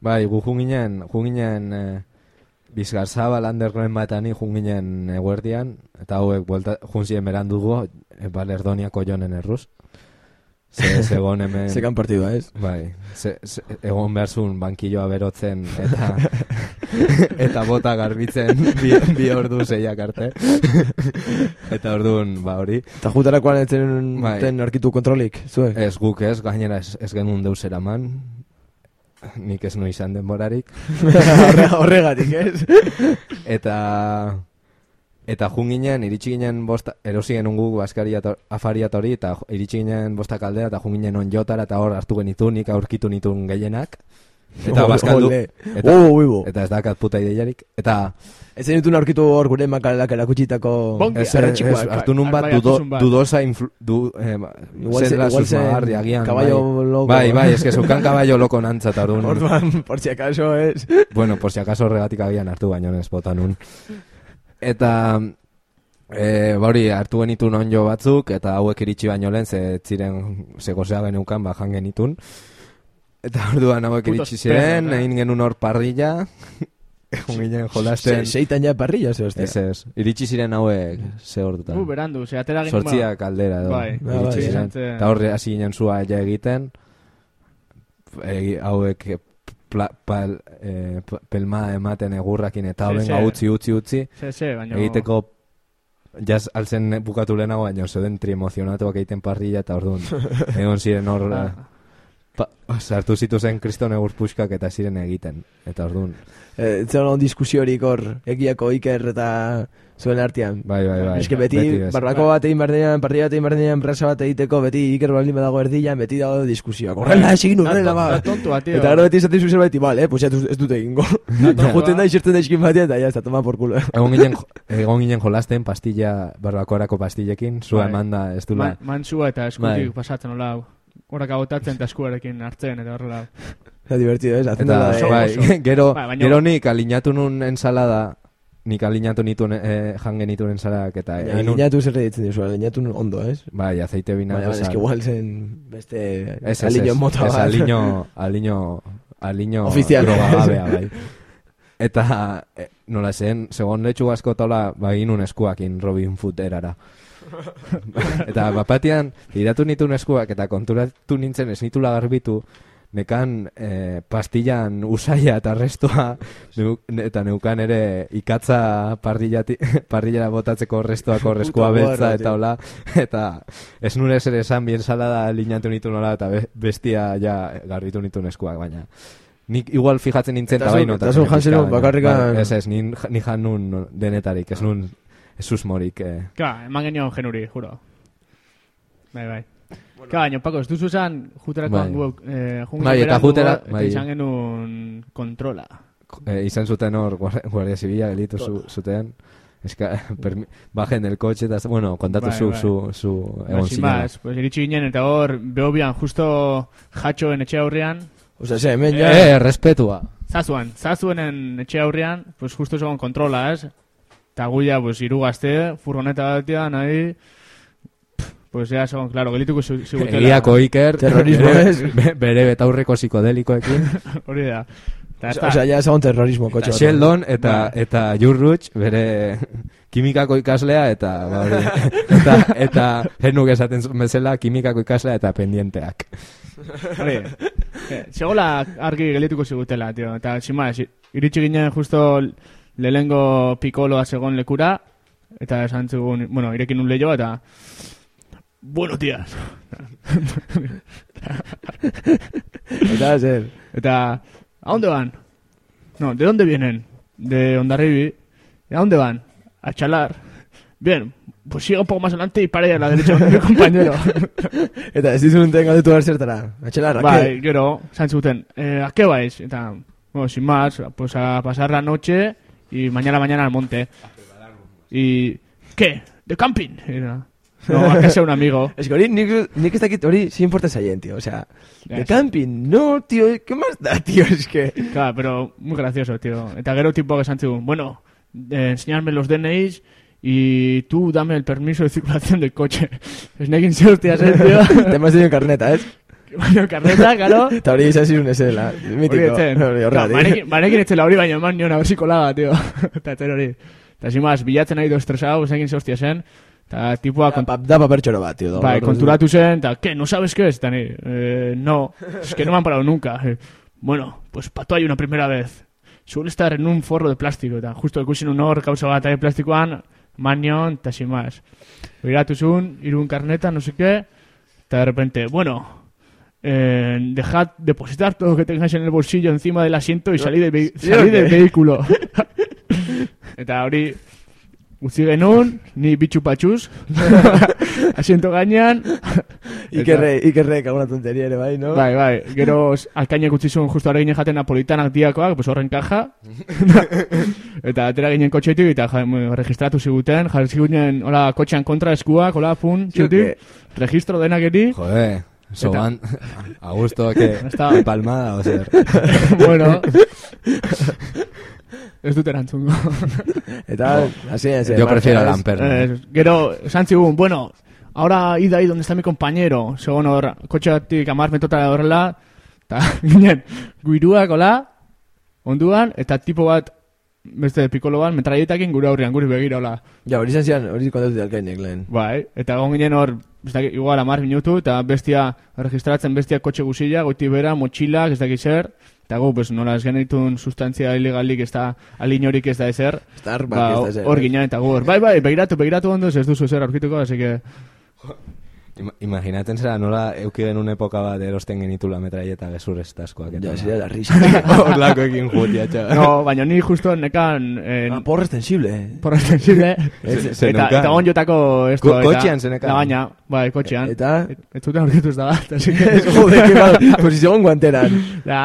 Speaker 2: bai, gu junginen, junginen eh, bizgarzabal underground bat ani junginen eguerdian, eta hauek buelta, junzien berandugu, e, balerdoniako jonen erruz. Ze, zegon hemen...
Speaker 1: zekan partidua, ez?
Speaker 2: Bai, ze, ze, egon behar zuen bankilloa berotzen eta eta bota garbitzen bi, bi ordu zeiak arte. eta orduan, ba hori,
Speaker 1: Eta jutarakoan ez zen
Speaker 2: Bai.
Speaker 1: ten arkitu kontrolik, zuek?
Speaker 2: ez guk ez, gainera ez, ez genuen deus eraman, nik ez nu izan denborarik,
Speaker 1: Horre, horregatik, ez?
Speaker 2: eta eta jun ginen, iritsi ginen bosta, erosi genuen gu baskariator, afariatori, eta jo- iritsi ginen bostak aldera, eta jun ginen onjotara, eta hor hartu genitu, nik aurkitu nituen gehienak, eta bazkaldu,
Speaker 1: Ole.
Speaker 2: eta, eta ez dakat puta ideiarik, eta
Speaker 1: Ez zen ditun aurkitu hor gure makalak erakutsitako...
Speaker 5: Bongi,
Speaker 2: Ez,
Speaker 5: Erre
Speaker 2: ez,
Speaker 5: txikoak,
Speaker 2: ez,
Speaker 5: bai,
Speaker 2: hartu nun bat,
Speaker 5: bai, zuen bat.
Speaker 2: dudosa influ, du, eh,
Speaker 1: Igual
Speaker 2: zela
Speaker 1: zen- igual zen
Speaker 2: susmagarri agian,
Speaker 1: caballo
Speaker 2: bai.
Speaker 1: loco.
Speaker 2: Bai, bai, es que zeukan caballo loko nantza, eta orduan,
Speaker 1: Orduan, por si acaso, ez?
Speaker 2: bueno, por si acaso horregatik agian hartu baino ez bota nun. Eta, e, bauri, hartu genitun onjo batzuk, eta hauek iritsi baino lehen, ze ez ziren, ze gozea geneukan, ba, jan genitun. Eta orduan hauek iritsi ziren,
Speaker 5: eh?
Speaker 2: egin genuen hor parrilla, egon ginen jolasten,
Speaker 1: Se, seitan ja parrilla, ze hostia.
Speaker 2: ez ez, iritsi ziren hauek, ze ordutan.
Speaker 5: Gu, berandu, ze atera ginen...
Speaker 2: Sortziak aldera edo.
Speaker 5: Bai,
Speaker 1: Ah,
Speaker 2: iritsi
Speaker 1: bai,
Speaker 2: ziren.
Speaker 5: zen.
Speaker 2: Eta horre hasi ginen zua ja egiten. Egi, hauek eh, pla, pal, eh, p- pelma ematen egurrakin eta hoben
Speaker 5: sí.
Speaker 2: utzi utzi utzi.
Speaker 5: Ze, ze, baina...
Speaker 2: Egiteko jaz altzen bukatu lehenago baina zeuden tri emozionatuak egiten parrilla eta orduan egon ziren hor
Speaker 5: Ah,
Speaker 2: eh, pa, sartu zituzen kriston egur puxkak eta ziren egiten eta orduan
Speaker 1: Eh, zer hon diskusiorik hor, egiako iker eta zuen artean.
Speaker 2: bai bai bai
Speaker 1: Eske beti,
Speaker 2: bez.
Speaker 1: barbako bat egin berdenean, parrilla bat egin berdenean, brasa bat egiteko, beti iker baldin badago erdian, beti dago diskusioak. Horrela, ez egin horrela, ba.
Speaker 5: Tontua, tío.
Speaker 1: Eta gero beti esaten zuzen beti, bale, pues ya ez dute egingo. Joten da, iserten da iskin batean, eta ya, ez da, toma por culo.
Speaker 2: Egon ginen, egon ginen jolasten pastilla, barbakoarako pastillekin, zua
Speaker 5: Bai.
Speaker 2: emanda ez dula.
Speaker 5: Man, mansua eta eskutik
Speaker 2: Bai.
Speaker 5: pasatzen hola. Horak agotatzen eta eskuarekin hartzen eta horrela.
Speaker 1: Eta divertido, ez, haciendo
Speaker 2: Eta,
Speaker 1: la de...
Speaker 2: bai, gero,
Speaker 5: Bai, baina-
Speaker 2: gero nik alinatu nun ensalada, nik alinatu nituen, eh, jan genituen ensaladak, eta nun,
Speaker 1: Alineatu zer ditzen dizu, alineatu ondo, ez?
Speaker 2: bai, aceite vinagre,
Speaker 1: baina, ez que igual zen beste
Speaker 2: Ez, ez,
Speaker 1: alineo
Speaker 2: ez,
Speaker 1: mota
Speaker 2: ez,
Speaker 1: bat.
Speaker 2: aliño, aliño, aliño
Speaker 1: Ofizial.
Speaker 2: drogagabea, bai. eta e, nola zen, segon letxu asko tola, ba, inun eskuakin Robin Hood erara. eta bapatian, iratu nituen eskuak, eta konturatu nintzen ez nitula garbitu, nekan eh, pastillan usaia eta restua, neu- ne- eta neukan ere ikatza pardillati, pardillara botatzeko reskua
Speaker 1: Puta
Speaker 2: beltza, eta hola, eta ez nure zer esan bien salada linatu nitu nola, eta be- bestia ja garbitu nitu eskuak, baina nik igual fijatzen nintzen
Speaker 1: Eta
Speaker 2: eta
Speaker 1: zu-
Speaker 2: bai
Speaker 1: eta zu jan zenuen bakarrikan-
Speaker 2: Ez ez, ni, ni jan nun denetarik, ez nun susmorik. Eh.
Speaker 5: Ka, eman genio genuri, juro. Bai, bai. Ka, baina, Paco, ez duzu esan juterakoan
Speaker 2: Bai.
Speaker 5: gu, eh,
Speaker 2: Bai, eta jutera-
Speaker 5: eta
Speaker 2: bai.
Speaker 5: izan genuen kontrola.
Speaker 2: Eh, izan zuten hor guar- Guardia Zibila gelitu zu, zuten. Eska, permi, bajen del coche eta, bueno, kontatu
Speaker 5: Bai,
Speaker 2: zu,
Speaker 5: bai.
Speaker 2: zu, zu
Speaker 5: Ba,
Speaker 2: egon
Speaker 5: más, pues iritsi ginen eta hor, behobian, justo jatxoen etxe aurrean,
Speaker 1: Osa, ze, hemen ja...
Speaker 2: Eh, respetua.
Speaker 5: zazuan, zazuenen etxe aurrean, pues justo zegoen kontrola, ez? Eta guia, pues, iru gazte, furgoneta batean, nahi, pues ya zegoen, claro, gelituko zu- zigutela.
Speaker 2: Egiako Iker,
Speaker 1: Terrorismo
Speaker 2: bere,
Speaker 1: ez.
Speaker 2: be- bere betaurreko psikodelikoekin.
Speaker 5: Hori da. Eta,
Speaker 1: Osa, osa, ja ezagun terrorismo kotxe
Speaker 2: Eta. Sheldon eta
Speaker 5: Bai.
Speaker 2: eta Jurruch bere kimikako ikaslea eta ba hori eta eta henuk esaten bezala kimikako ikaslea eta pendienteak.
Speaker 5: Hori, eh, segola argi gelituko zigutela, tio. Eta, zima, iritsi ginen justo lehengo pikoloa zegoen lekura, eta esan zigun, bueno, irekin un lehioa, eta... Bueno, tías.
Speaker 1: Eta, zer.
Speaker 5: Eta, ¿a dónde van? No, ¿de dónde vienen? De Ondarribi. ¿Y a dónde van? A chalar. Bien, pues siga un poco más adelante y pare a la derecha con mi compañero.
Speaker 1: Eta ez dizun tenga ditu behar zertara. Atxelarra,
Speaker 5: Bai, gero, esan zuten, eh, ¿a qué vais? Eta, bueno, sin más, pues a pasar la noche y mañana mañana al monte. Y, ¿qué? ¿De camping? Y no, a casa de un amigo.
Speaker 1: Ez que hori, nik, nik ez dakit hori sin importa zaien, tío. O sea, de
Speaker 5: sí.
Speaker 1: camping, no, tío, ¿qué más da, tío? Es que...
Speaker 5: Claro, pero muy gracioso, tío. Eta gero tipo que esan zigun, bueno, eh, enseñarme los DNIs y tú dame el permiso de circulación del coche. Es nekin eh, tío.
Speaker 1: Tema ez dien karneta, ez?
Speaker 5: Baina, karreta, claro.
Speaker 1: Eta hori izan zizun ezela.
Speaker 5: Hori
Speaker 1: Mitiko. Hori
Speaker 5: Claro,
Speaker 1: horregatik.
Speaker 5: banekin- Banekin etzela hori, baina eman nion abersiko laga, tío. Eta etzen hori. Eta más, bilatzen nahi do estresau, esan ze hostia zen. Eta tipua
Speaker 1: Da, pa- da papertxoro bat, tío.
Speaker 5: bai, konturatu zen, eta, ¿qué? ¿No sabes qué es? Eta ni, eh, no, es que no me han parado nunca. Eh, bueno, pues pato hay una primera vez. Suele estar en un forro de plástico, eta justo ikusin un hor kausa bat ari plastikoan, manion, eta sin más. Begiratu zuen, irun karneta, no sé qué, eta de repente, bueno, eh, dejad depositar todo lo que tengáis en el bolsillo encima del asiento y salid del,
Speaker 1: ¿Sí
Speaker 5: salid del vehículo. eta hori, utzi genuen, ni bitxu patxuz, asiento gainean,
Speaker 1: Ikerre, ikerre, alguna tonteria ere, bai, no?
Speaker 5: Bai, bai, gero alkainek utzi zuen justo ara ginen jaten napolitanak diakoak, pues horren kaja. eta atera ginen kotxetik eta ja, bueno, registratu ziguten, jarri ziguten hola kotxean kontra eskuak, hola pun,
Speaker 1: o
Speaker 5: txutik, registro denak eri.
Speaker 2: Joder, soban a gusto que
Speaker 5: Está-
Speaker 2: palmada o ser.
Speaker 5: bueno, ez dut erantzungo.
Speaker 1: Eta, así es.
Speaker 2: Yo prefiero a Lamper.
Speaker 5: Eh, gero, esan zigun, bueno, ahora id ahí donde está mi compañero, segon hor, kotxeatik amar metotara horrela, eta ginen, guiruak, hola, onduan, eta tipo bat, beste pikolo bat, metraietakin gure aurrean, guri begira, hola.
Speaker 1: Ja, hori izan zian, hori kontatu alkainek lehen.
Speaker 5: Bai, eta egon ginen hor, ez dakit, igual amar minutu, eta bestia, registratzen bestia kotxe guzila, goiti bera, motxilak, ez dakit zer, eta gu, pues, nola ez genitun sustantzia ilegalik ez da, alinorik ez da ezer,
Speaker 1: Star,
Speaker 5: ba,
Speaker 1: ba, ez da zer.
Speaker 5: hor ginen, eta gu bai, bai, begiratu, begiratu ondo, ez duzu zer aurkituko, así que...
Speaker 2: Ima- Imaginaten zera nola euki genuen epoka bat erosten genitula metraieta gezur estaskoak.
Speaker 1: Ja, zirea da risa.
Speaker 2: Horlako ekin jutia, txaval.
Speaker 5: No, baina ni justo nekan... Eh,
Speaker 1: Ah, porra extensible.
Speaker 5: por extensible.
Speaker 2: Ez-
Speaker 5: eta, eta onjotako esto.
Speaker 2: Ko- kotxean zenekan.
Speaker 5: Da baina, bai, kotxean.
Speaker 1: Eta...
Speaker 5: Ez zuten aurkitu ez da bat, así que...
Speaker 1: Mal, segon guanteran.
Speaker 5: Da.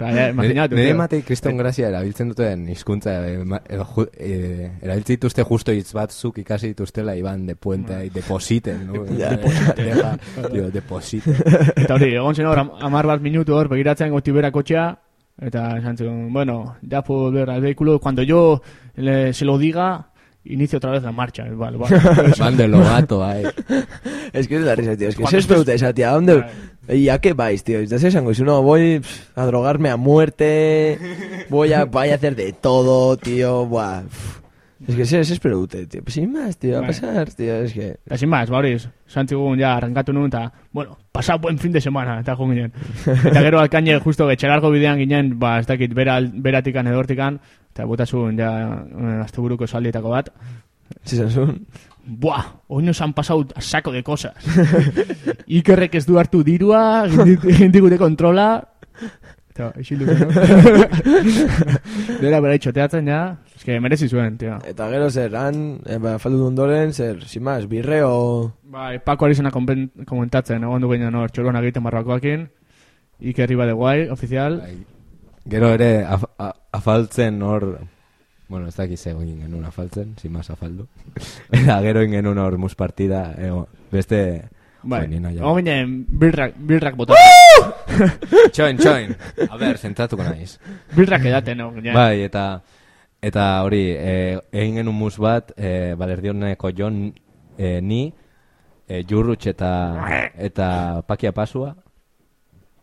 Speaker 5: Ja, imaginatu.
Speaker 2: Nire matei kriston grazia erabiltzen duten hizkuntza eh, eh, eh, erabiltzen dituzte justo hitz batzuk ikasi dituztela iban de puente ahí, depositen, no? Deja, tío, depositen.
Speaker 5: Eta hori, egon zen hor, am- amar bat minutu hor, begiratzen goti bera kotxea, eta esan zuen, bueno, ya puedo volver al vehículo, cuando yo le- se lo diga, inicio otra vez la marcha. Vale, vale.
Speaker 2: Van de lobato, ahí.
Speaker 1: Es que es la risa, tío. Es que se es pregunta esa, tía. ¿Dónde, ¿Y a qué vais, tío? ¿Estás esango? Si no, voy a drogarme a muerte, voy a, voy a hacer de todo, tío, buah. Es que se espero dute, tío. Pues sin más, tío, a pasar, tío, es que...
Speaker 5: Eta sin más, bauriz, santzigun ja, arrankatu nun, eta, bueno, pasa buen fin de semana, eta jo ginen. Eta gero alkaine, justo, getxelargo bidean ginen, ba, ez dakit, bera, beratikan edortikan, eta botasun, ja, eh, asteburuko saldietako bat.
Speaker 1: Si Samsung.
Speaker 5: Buah, hoy nos han pasado a saco de cosas. Ikerrek ez du hartu dirua, gindigute kontrola, eta, isildu? Dera, bera itxoteatzen, ja, que merezi zuen, tío.
Speaker 1: Eta gero zer, han, eh, ba, faldu ondoren, zer, sin más, birreo...
Speaker 5: Bai, Paco ari zena komentatzen, egon du ginen hor, txorona egiten barrakoakin, Iker iba de guai, oficial.
Speaker 2: Bai. Gero ere af, a, afaltzen hor Bueno, ez dakiz egin genuen afaltzen, sin más afaldu. Eta gero egin genuen hor mus partida, ego, beste...
Speaker 5: Bai,
Speaker 2: ni nahiago.
Speaker 5: egon ginen bilrak, bilrak bota.
Speaker 2: Txoin, txoin! A ber, zentratuko naiz.
Speaker 5: bilrak edaten, egon ginen.
Speaker 2: Bai, eta eta hori, e, egin genuen mus bat, e, balerdioneko jon e, ni, e, jurrutx eta, eta pakia pasua,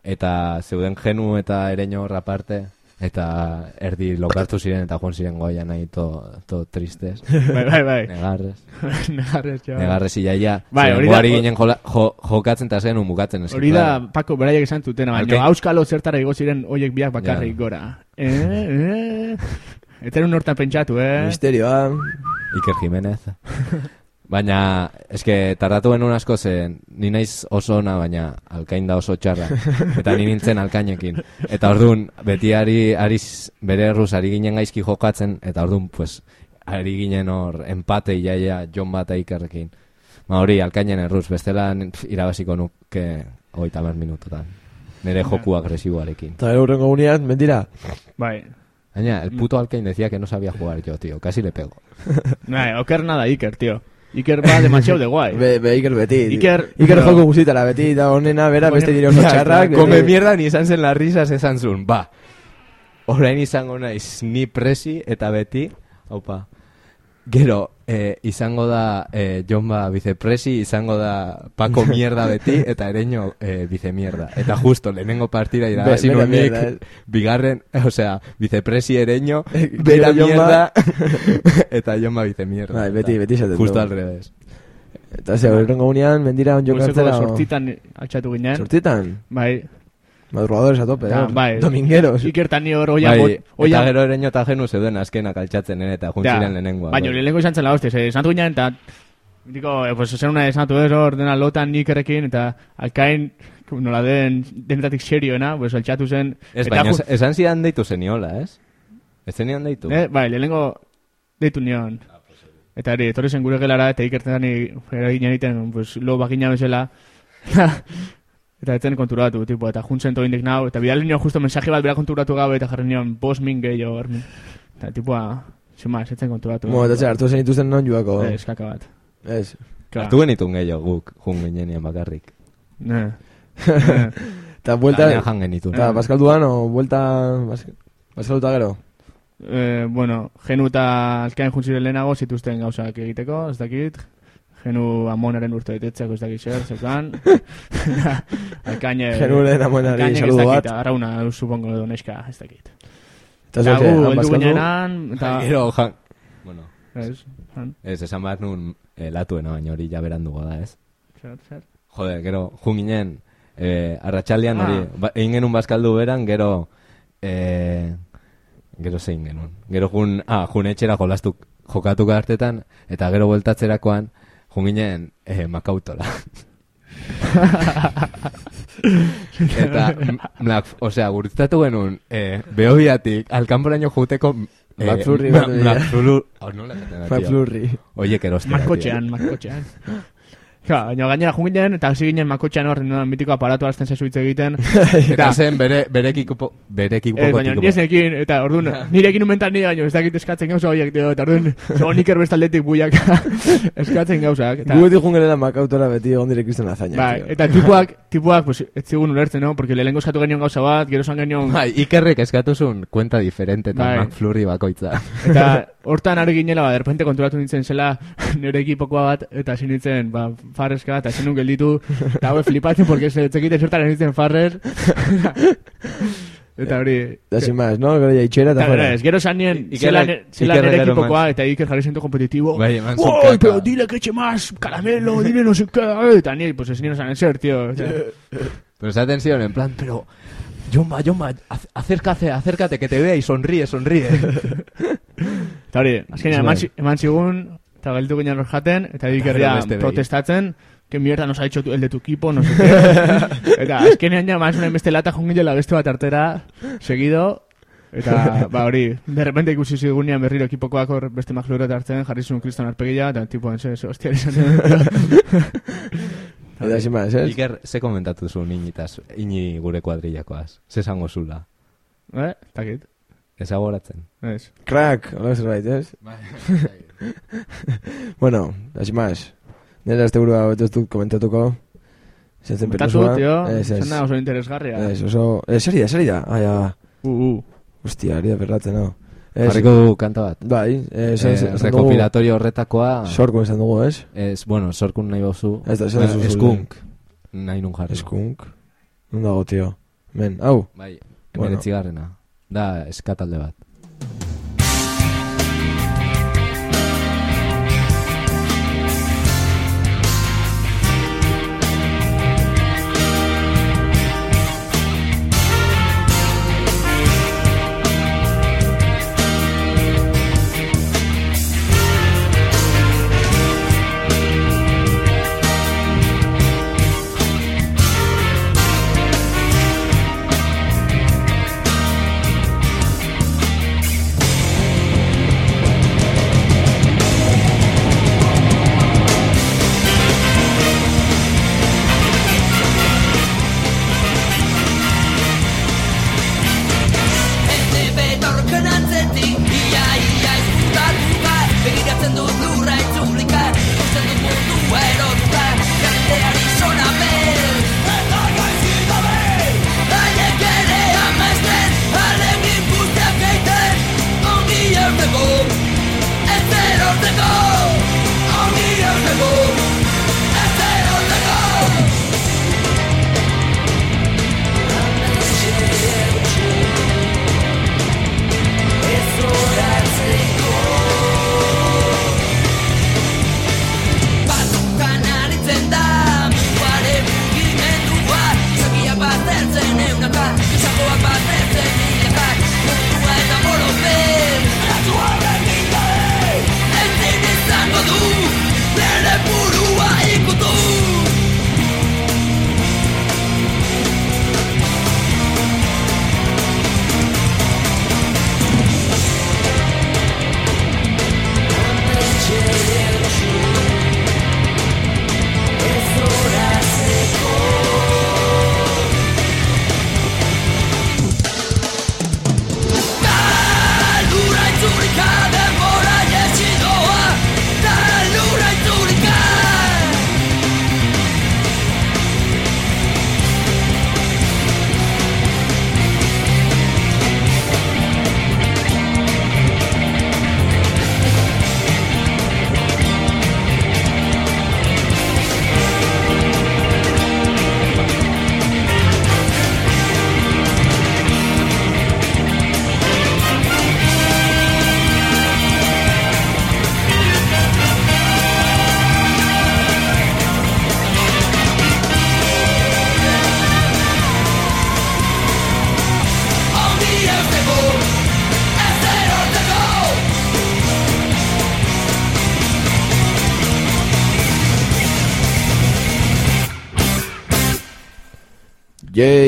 Speaker 2: eta zeuden genu eta ereño hor aparte, eta erdi lokartu ziren eta joan ziren goia nahi to, to tristes.
Speaker 5: Bai, bai, bai.
Speaker 2: Negarrez.
Speaker 5: Negarrez, jo.
Speaker 2: Negarrez iaia.
Speaker 5: Bai, hori da-
Speaker 2: ginen jola, jo, jokatzen eta zen bukatzen.
Speaker 5: Hori da. Paco, beraiek esan zuten, baina
Speaker 2: Alkain-
Speaker 5: auskalo zertara igo ziren oiek biak bakarrik
Speaker 2: Ja.
Speaker 5: gora. Eh, eh. Eta erun hortan pentsatu, eh?
Speaker 1: Misterioa...
Speaker 2: Iker Jimenez. Baina, eske, tardatu genuen asko zen, ni naiz oso ona, baina alkain da oso txarra. Eta ni nintzen alkainekin. Eta orduan, beti ari, ari z- bere erruz ari ginen gaizki jokatzen, eta orduan, pues, ari ginen hor empate iaia jon bat ikerrekin. Ma hori, alkainen erruz, bestela irabaziko nuke hogeita hamar minutotan. Nere joku agresiboarekin.
Speaker 1: Eta gero urrengo gunean, mentira.
Speaker 5: Bai.
Speaker 2: Baina, el puto alkain decía que no sabía jugar yo, tío. Casi le pego.
Speaker 5: Bai, oker nada Iker, tío. Iker va demasiado de guai.
Speaker 1: Be, be, Iker beti.
Speaker 5: Iker-
Speaker 1: Iker
Speaker 5: pero-
Speaker 1: joko guztitara beti, da honena, bera, beste dire oso txarrak.
Speaker 2: Come mierda ni izan zen las risas esan zuen, ba. Orain izango naiz ni presi eta beti, haupa. Gero, eh, izango da eh, Jonba vicepresi, izango da Paco mierda beti, eta ereño eh, vicemierda. Eta justo, lehenengo partida irabazi
Speaker 1: bera
Speaker 2: nunik,
Speaker 1: mierda, eh.
Speaker 2: bigarren, o sea, vicepresi ereño,
Speaker 1: Gero
Speaker 2: bera
Speaker 1: Jonba-
Speaker 2: mierda, eta Jonba vicemierda.
Speaker 1: Bai, beti- beti esaten
Speaker 2: Justo al revés.
Speaker 1: Eta ze, urrengo gunean, mendira on
Speaker 5: Goizeko
Speaker 1: jokatzera. o-
Speaker 5: sortitan altxatu ginen.
Speaker 1: Sortitan?
Speaker 5: Bai.
Speaker 1: Madrugadores a tope,
Speaker 5: Ja,
Speaker 1: eh?
Speaker 5: bai.
Speaker 1: Domingueros.
Speaker 5: Iker tani hor oia
Speaker 2: Bai,
Speaker 5: bot,
Speaker 2: eta
Speaker 5: oia
Speaker 2: gero ereño eta genu zeuden azkenak altxatzen ere, eta juntziren lehenengoa.
Speaker 5: Baina
Speaker 2: bai.
Speaker 5: lehenengo izan zen la hostia, se santu ginen eta Diko, eh, pues zer una esnatu ez hor, dena lotan Ikerrekin, eta alkain, nola den, denetatik serioena, pues altxatu zen.
Speaker 2: Ez,
Speaker 5: eta
Speaker 2: baina
Speaker 5: ju-
Speaker 2: es- esan zidan deitu zeniola, ez? Ez zenion deitu?
Speaker 5: Eh, bai, lehenengo deitu nion. Eta eri, etorri zen gure gelara, eta dani, eragin egiten, pues, lo bakina bezala. eta etzen konturatu, tipo, eta juntzen to indik nau, eta bidali nion justo mensaje bat bera konturatu gabe, eta jarri nion, bos min gehiago, hor, eta tipua, zumaz, etzen konturatu.
Speaker 1: Mo, eta ze, hartu zen dituzten non joako.
Speaker 5: Ez, kaka bat.
Speaker 1: Ez.
Speaker 2: Hartu genitun gehiago guk, jun ginenean bakarrik.
Speaker 5: Ne.
Speaker 1: Eta.
Speaker 2: Lanean jan genitun.
Speaker 1: Eta, Baskalduan, o vuelta... Bas- Baskalduta gero.
Speaker 5: Eh, bueno, genu eta alkain juntziren lehenago zituzten gauzak egiteko, ez dakit. Genu amonaren urte betetzeako ez dakit zer, zeukan. Alkaine...
Speaker 1: Lehen amonari saludo bat.
Speaker 5: Arrauna, supongo, edo neska, ez dakit.
Speaker 1: Eta
Speaker 5: Eta
Speaker 1: ze,
Speaker 5: gu,
Speaker 1: han
Speaker 5: heldu
Speaker 1: Baskaldu...
Speaker 5: ginenan, eta...
Speaker 2: Gero, jan... Bueno,
Speaker 5: Ez, han,
Speaker 2: ez, esan behar nun eh, latuena, baina hori ja berandugo da, ez?
Speaker 5: zer, zer.
Speaker 2: Jode, gero, jun ginen, eh, arratsaldean hori,
Speaker 5: Ah.
Speaker 2: ba, egin genuen bazkaldu beran, gero, eh, gero zein genuen. Gero jun, ah, jun etxera jolastu, jokatuko hartetan, eta gero bueltatzerakoan, jun ginen, eh, makautora. eta, mlak, osea, gurutzatu genuen, eh, behobiatik, alkanporaino juteko, eh,
Speaker 1: McFlurry
Speaker 2: ma-
Speaker 1: bat?
Speaker 2: McFlurry. Oiek erostera, tio.
Speaker 5: Makotxean, makotxean. Ja, baina gainera jun ginen, eta hasi ginen makotxean hor, nuen mitiko aparatu arazten zezu hitz egiten.
Speaker 2: Eta zen bere, bere ekipo, bere ekipo
Speaker 5: Ez, baina ni ezekin, eta orduan, nirekin umentan ni baino, ez dakit eskatzen gauza horiek, tio, eta orduan, zo niker bestaldetik buiak eskatzen gauzak. Eta,
Speaker 1: Gu beti jungelen makautora beti egon dire kristen azaina.
Speaker 5: bai, eta tipuak, tipuak, pues, ez zigun ulertzen, no? Porque lehenko eskatu genion gauza bat, gero zan genion,
Speaker 2: Bai, Ikerrek eskatuzun kuenta diferente eta
Speaker 5: Bai.
Speaker 2: McFlurry bakoitza.
Speaker 5: eta hortan ari ginela, ba, derpente konturatu nintzen zela nire ekipokoa bat, eta hasi nintzen, ba, farreska, eta zen nun gelditu, eta hau flipatzen, porque se txekite zertan nintzen farrez. eta hori...
Speaker 1: Da sin más, no? Gero ya itxera eta fuera.
Speaker 5: ez, gero zan nien,
Speaker 2: Iker-
Speaker 5: zelan zelan
Speaker 2: Iker
Speaker 5: nire
Speaker 2: gero
Speaker 5: ekipokoa, eta Iker jarri zento competitivo.
Speaker 2: Bai, eman zuen
Speaker 5: ¡Uy,
Speaker 2: kaka.
Speaker 5: pero dile que eche más caramelo, dile no sé qué! Eta ni, pues ez nien esan ezer, tío.
Speaker 2: Pero esa tensión, en plan, pero... Jomba, Jomba, ac- acércate, acércate, que te vea y sonríe, sonríe.
Speaker 5: Eta hori, azkenean eman zigun, eta galditu ginen hor jaten, eta Ikerria
Speaker 2: beste behi.
Speaker 5: protestatzen, que mierda nos ha hecho el de tu equipo, no sé qué. eta azkenean ja, más una beste lata jungile beste bat artera, seguido, eta, ba hori, de repente ikusi zigunean berriro ekipokoak hor beste makluro hartzen, jarri zuen kriston arpegia, eta tipo, en serio, hostia, izan
Speaker 1: Eta sin más, ez?
Speaker 2: Iker, ze komentatu zu niñitaz, ini gure kuadrillakoaz. Ze esango zula.
Speaker 5: Eh, takit,
Speaker 2: Ezagoratzen.
Speaker 5: ez.
Speaker 1: Crack, hola zerbait, ez? Bueno, da sin más. Nera este burua betu ez dut komentatuko. Zentzen
Speaker 5: Betatu,
Speaker 1: pertsua.
Speaker 5: tio,
Speaker 1: Ez, ez.
Speaker 5: zan da oso interesgarria.
Speaker 1: Ez, oso... Ez, sari da, sari da. Ah.
Speaker 5: Uh, uh.
Speaker 1: Hostia, ari da perratzen, no. Ez,
Speaker 2: Jarriko du kanta bat.
Speaker 1: Bai, eh, esan,
Speaker 2: Eh,
Speaker 1: dugu...
Speaker 2: rekopilatorio horretakoa...
Speaker 1: Sorko esan dugu, ez?
Speaker 2: Ez, bueno, sorkun nahi bauzu.
Speaker 1: Ez da, esan
Speaker 2: Eh,
Speaker 1: duzu
Speaker 2: Skunk. Nahi nun jarri.
Speaker 1: Skunk. Non dago, tio. Men, hau.
Speaker 2: Bai,
Speaker 1: Bueno.
Speaker 2: emeretzigarrena. Da, eskatalde bat.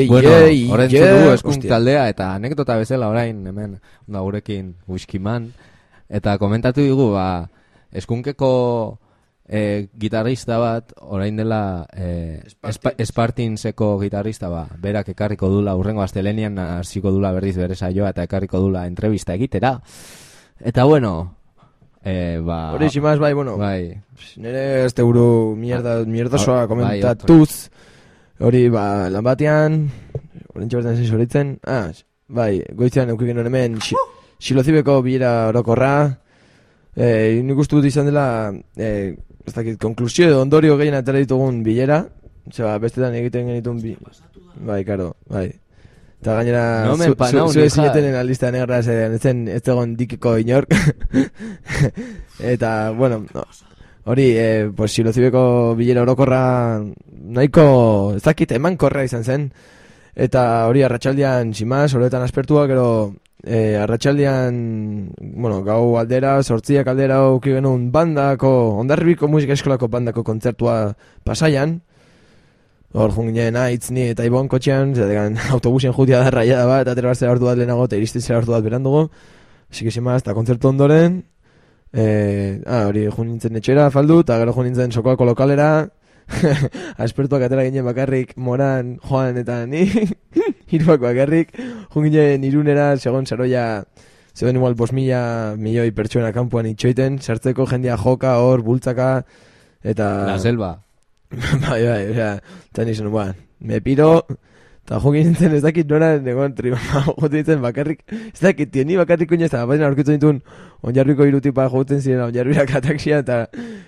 Speaker 1: Yey,
Speaker 2: Bueno,
Speaker 1: yey,
Speaker 2: orain
Speaker 1: yey.
Speaker 2: dugu eskunk
Speaker 1: Hostia.
Speaker 2: taldea, eta anekdota bezala orain hemen, da gurekin Whiskyman, eta komentatu digu, ba, eskunkeko e, gitarrista bat, orain dela e, espa, Espartinseko gitarrista, ba, berak ekarriko dula, urrengo astelenian hasiko dula berriz bere saioa, eta ekarriko dula entrevista egitera. Eta bueno, e, ba...
Speaker 1: Hori más, bai, bueno.
Speaker 2: Bai,
Speaker 1: Nere este buru mierda,
Speaker 2: Ah, bai,
Speaker 1: komentatuz. Hori, ba, lan batean, orentxe bertan zoritzen. Ah, bai, goizean eukik genuen hemen, xi, xilozibeko bilera orokorra. Eh, nik uste dut izan dela, eh, ez dakit, konklusio edo ondorio gehien atera ditugun bilera, Osea, bestetan egiten genitun bi... Bai, karo, bai. Eta gainera,
Speaker 2: No
Speaker 1: zu, zu, zu
Speaker 2: ni
Speaker 1: ezineten
Speaker 2: ja.
Speaker 1: en la lista negra, zen, ez egon dikiko inork. Eta, bueno, no, hori, eh, pues, silozibeko bilera orokorra nahiko, ez dakit, eman korra izan zen. Eta hori, arratsaldean simaz, horretan aspertua, gero, eh, arratsaldean, bueno, gau aldera, sortziak aldera auki genuen bandako, ondarribiko musika eskolako bandako kontzertua pasaian, Hor, jun ginen aitz ni eta ibon kotxean, zedegan autobusen jutia da bat, atera bat zera hartu bat lehenago, eta iristen zera hartu bat berandugu. Así que, simaz, eta kontzertu ondoren, eh, ah, hori, jun nintzen etxera, faldu, eta gero jun nintzen sokoako lokalera, aspertuak atera ginen bakarrik, moran, joan eta ni, hiruak bakarrik, jun ginen irunera, segon saroia, zeuden igual bos mila milioi pertsona kanpoan itxoiten, sartzeko jendia joka, hor, bultzaka, eta...
Speaker 2: La selva.
Speaker 1: bai, bai, osea, eta nizun, ba, me piro, eta jokin nintzen ez dakit nora negoen triba, joten nintzen bakarrik, ez dakit, tieni bakarrik oin ez da, baina aurkitzen ditun, onjarriko irutipa joten ziren, onjarriak ataksia, eta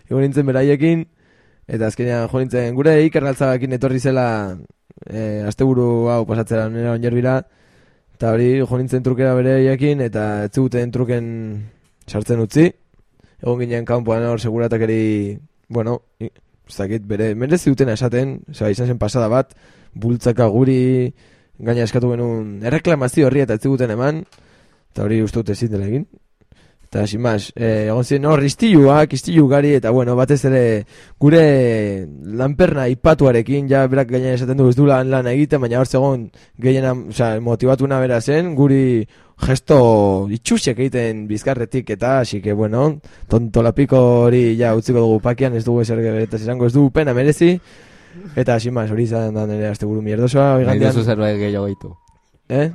Speaker 1: egon nintzen beraiekin, eta azkenean jo nintzen, gure ikergaltzabakin etorri zela, e, asteburu hau pasatzera nera onjarbira, eta hori jo nintzen trukera beraiekin, eta ez ziguten truken sartzen utzi, egon ginen kanpoan hor seguratakeri, bueno, ez dakit, bere, merezi dutena esaten, osea, izan zen pasada bat, bultzaka guri, gaina eskatu genuen, erreklamazio horri eta ez ziguten eman, eta hori uste dut ezin dela egin. Eta, sin más, eh, egon ziren hor, istiluak, istilu gari, eta bueno, batez ere gure lanperna ipatuarekin, ja berak gaina esaten du ez du lan lan egiten, baina hor zegoen gehiena, osea, motivatuna bera zen, guri gesto itxusiak egiten bizkarretik eta, así que bueno, tontolapiko hori ja utziko dugu pakian, ez dugu eser eta izango ez dugu pena merezi, eta sin más, hori izan da nire azte buru mierdosoa,
Speaker 2: Nahi duzu zerbait gehiago gaitu.
Speaker 1: eh?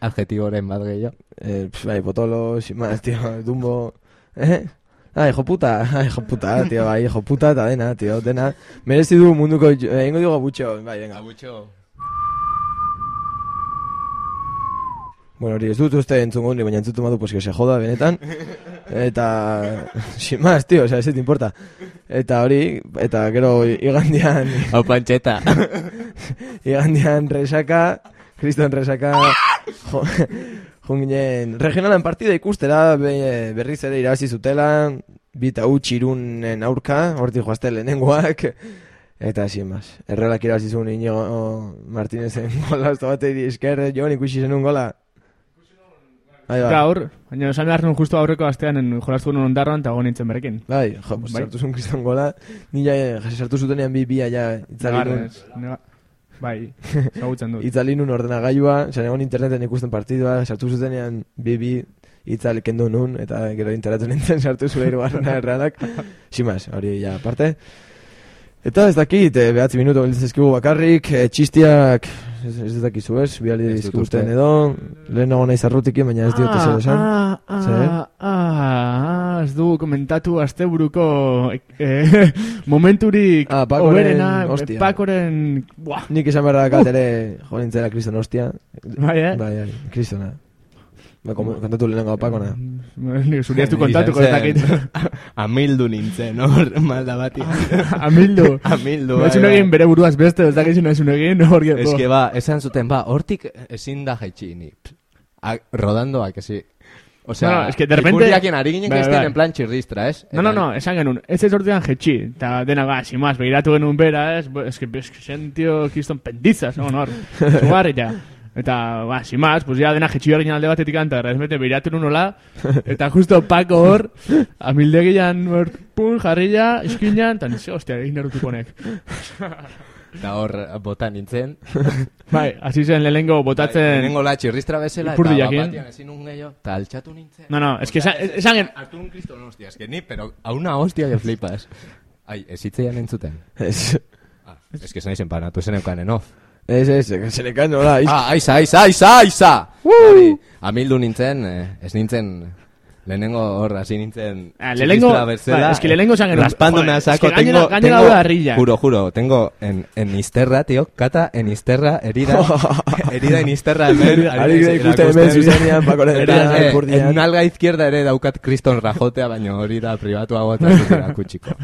Speaker 2: Adjetiboren bat gehiago.
Speaker 1: Eh, pf, bai, potolo, sin más, tío, dumbo, eh? Ah, hijo puta, ah, hijo puta, tío, bai, hijo puta, eta dena, tío, dena. Merezi du munduko, eh, ingo digo gabutxo, bai, venga. Bueno, hori ez dut uste entzungo ni, baina entzutu madu, pues que se joda, benetan. Eta, sin más, tío, o sea, ez te importa. Eta hori, eta gero igandian,
Speaker 2: Hau pantxeta.
Speaker 1: igandian resaka, kriston resaka, jo, jo ginen, regionalan partida ikustera, be, berriz ere irabazi zutela, bita utx irunen aurka, hortik joazte lehenengoak, eta sin más. Errelak irabazi zuen Inigo Martinezen gola, ez da bateri esker, joan ikusi zenun gola. Bai, bai.
Speaker 5: Gaur, baina esan behar nuen justu aurreko astean en jolastu nuen ondarroan eta egon nintzen berekin.
Speaker 1: Bai, jo, pues,
Speaker 5: Bai.
Speaker 1: sartu zuen kriston gola, nila eh, sartu zutenean bi bia ja itzalinun,
Speaker 5: nega- Bai, zagutzen dut.
Speaker 1: itzalinun ordenagailua, zen egon interneten ikusten partidua, sartu zutenean bi bi itzal kendu nun, eta gero interatu nintzen sartu zuen irugarrena errealak, simaz, hori ja aparte. Eta ez dakit, eh, behatzi minuto bakarrik, eh, txistiak, ez, ez dakizu ez, bi aldi
Speaker 2: Ez dut
Speaker 1: dizkiguten
Speaker 2: uste.
Speaker 1: edo, lehenago nahi zarrutikin, baina ez diote zer esan.
Speaker 5: Ah, ah, ah, ah, ez du komentatu asteburuko eh, momenturik
Speaker 1: Ah, Pakoren
Speaker 5: oberena,
Speaker 1: hostia.
Speaker 5: Pakoren, buah,
Speaker 1: Nik esan behar da katere, jo nintzera kriston hostia,
Speaker 5: bai, eh?
Speaker 1: bai, bai, kristona. Ba, komu- kontatu lehenengo pakona.
Speaker 5: Nik zuri ez du kontatuko ez dakit.
Speaker 2: Amildu nintzen, hor, malda bati.
Speaker 5: Amildu.
Speaker 2: Amildu, bai,
Speaker 5: egin bere buruaz beste, ez dakit ez egin, hor
Speaker 2: Ez que ba, esan zuten, ba, hortik ezin da jaitsi ni. A, rodandoak, ezi. O sea,
Speaker 5: No, no, es que de repente-
Speaker 2: ikurriakin ari ginen
Speaker 5: Bai,
Speaker 2: que
Speaker 5: bai.
Speaker 2: en plan txirristra, ez?
Speaker 5: No, no, no, esan genuen, ez ez hortean jetxi, eta dena ba, sin más, begiratu genuen bera, ez, es que, es que sentio kiston pendizas, no, nor, zugarri ja. Eta, ba, sin más, pues ya dena jetxi egin alde batetik anta, resmete, begiratu nun hola, eta justo Paco hor, amildegian, pun, jarrilla, iskinan, eta nize, hostia, egin erutuko honek.
Speaker 2: Eta hor, bota nintzen.
Speaker 5: Bai, hasi zen lehenengo botatzen...
Speaker 2: Nengo la txirristra bezala, eta bat-batian ezin un gehiago, eta altxatu nintzen.
Speaker 5: No, no, es que esan, esan gen...
Speaker 2: Hartu un kriston hostia, es que ni, pero a una hostia que flipas. Ai, ez hitzeian entzuten.
Speaker 1: Ez,
Speaker 2: Ah, es que zen panatu zen eukanen off.
Speaker 1: Ez, ez, se le caen nola, iz-
Speaker 2: Ah, aiza, aiza, aiza, aiza! Hori, amildu nintzen, eh, ez nintzen, lehenengo hor, hasi nintzen...
Speaker 5: Ah, lehenengo-
Speaker 2: bezala,
Speaker 5: bai, es que lehenengo esan genuen,
Speaker 2: Raspándome
Speaker 5: joder,
Speaker 2: a
Speaker 5: es
Speaker 2: saco,
Speaker 5: que gainera-
Speaker 2: tengo...
Speaker 5: gainera
Speaker 2: tengo-. Juro, juro, tengo en, en Isterra, tío, kata, en Isterra, herida, herida en Isterra, hemen,
Speaker 1: Ari da ikusten hemen zuzenean,
Speaker 2: Era,
Speaker 1: herria,
Speaker 2: eh,
Speaker 1: ipurdian.
Speaker 2: en nalga izquierda ere daukat kriston rajotea, baina hori da pribatuago eta zutera kutsiko.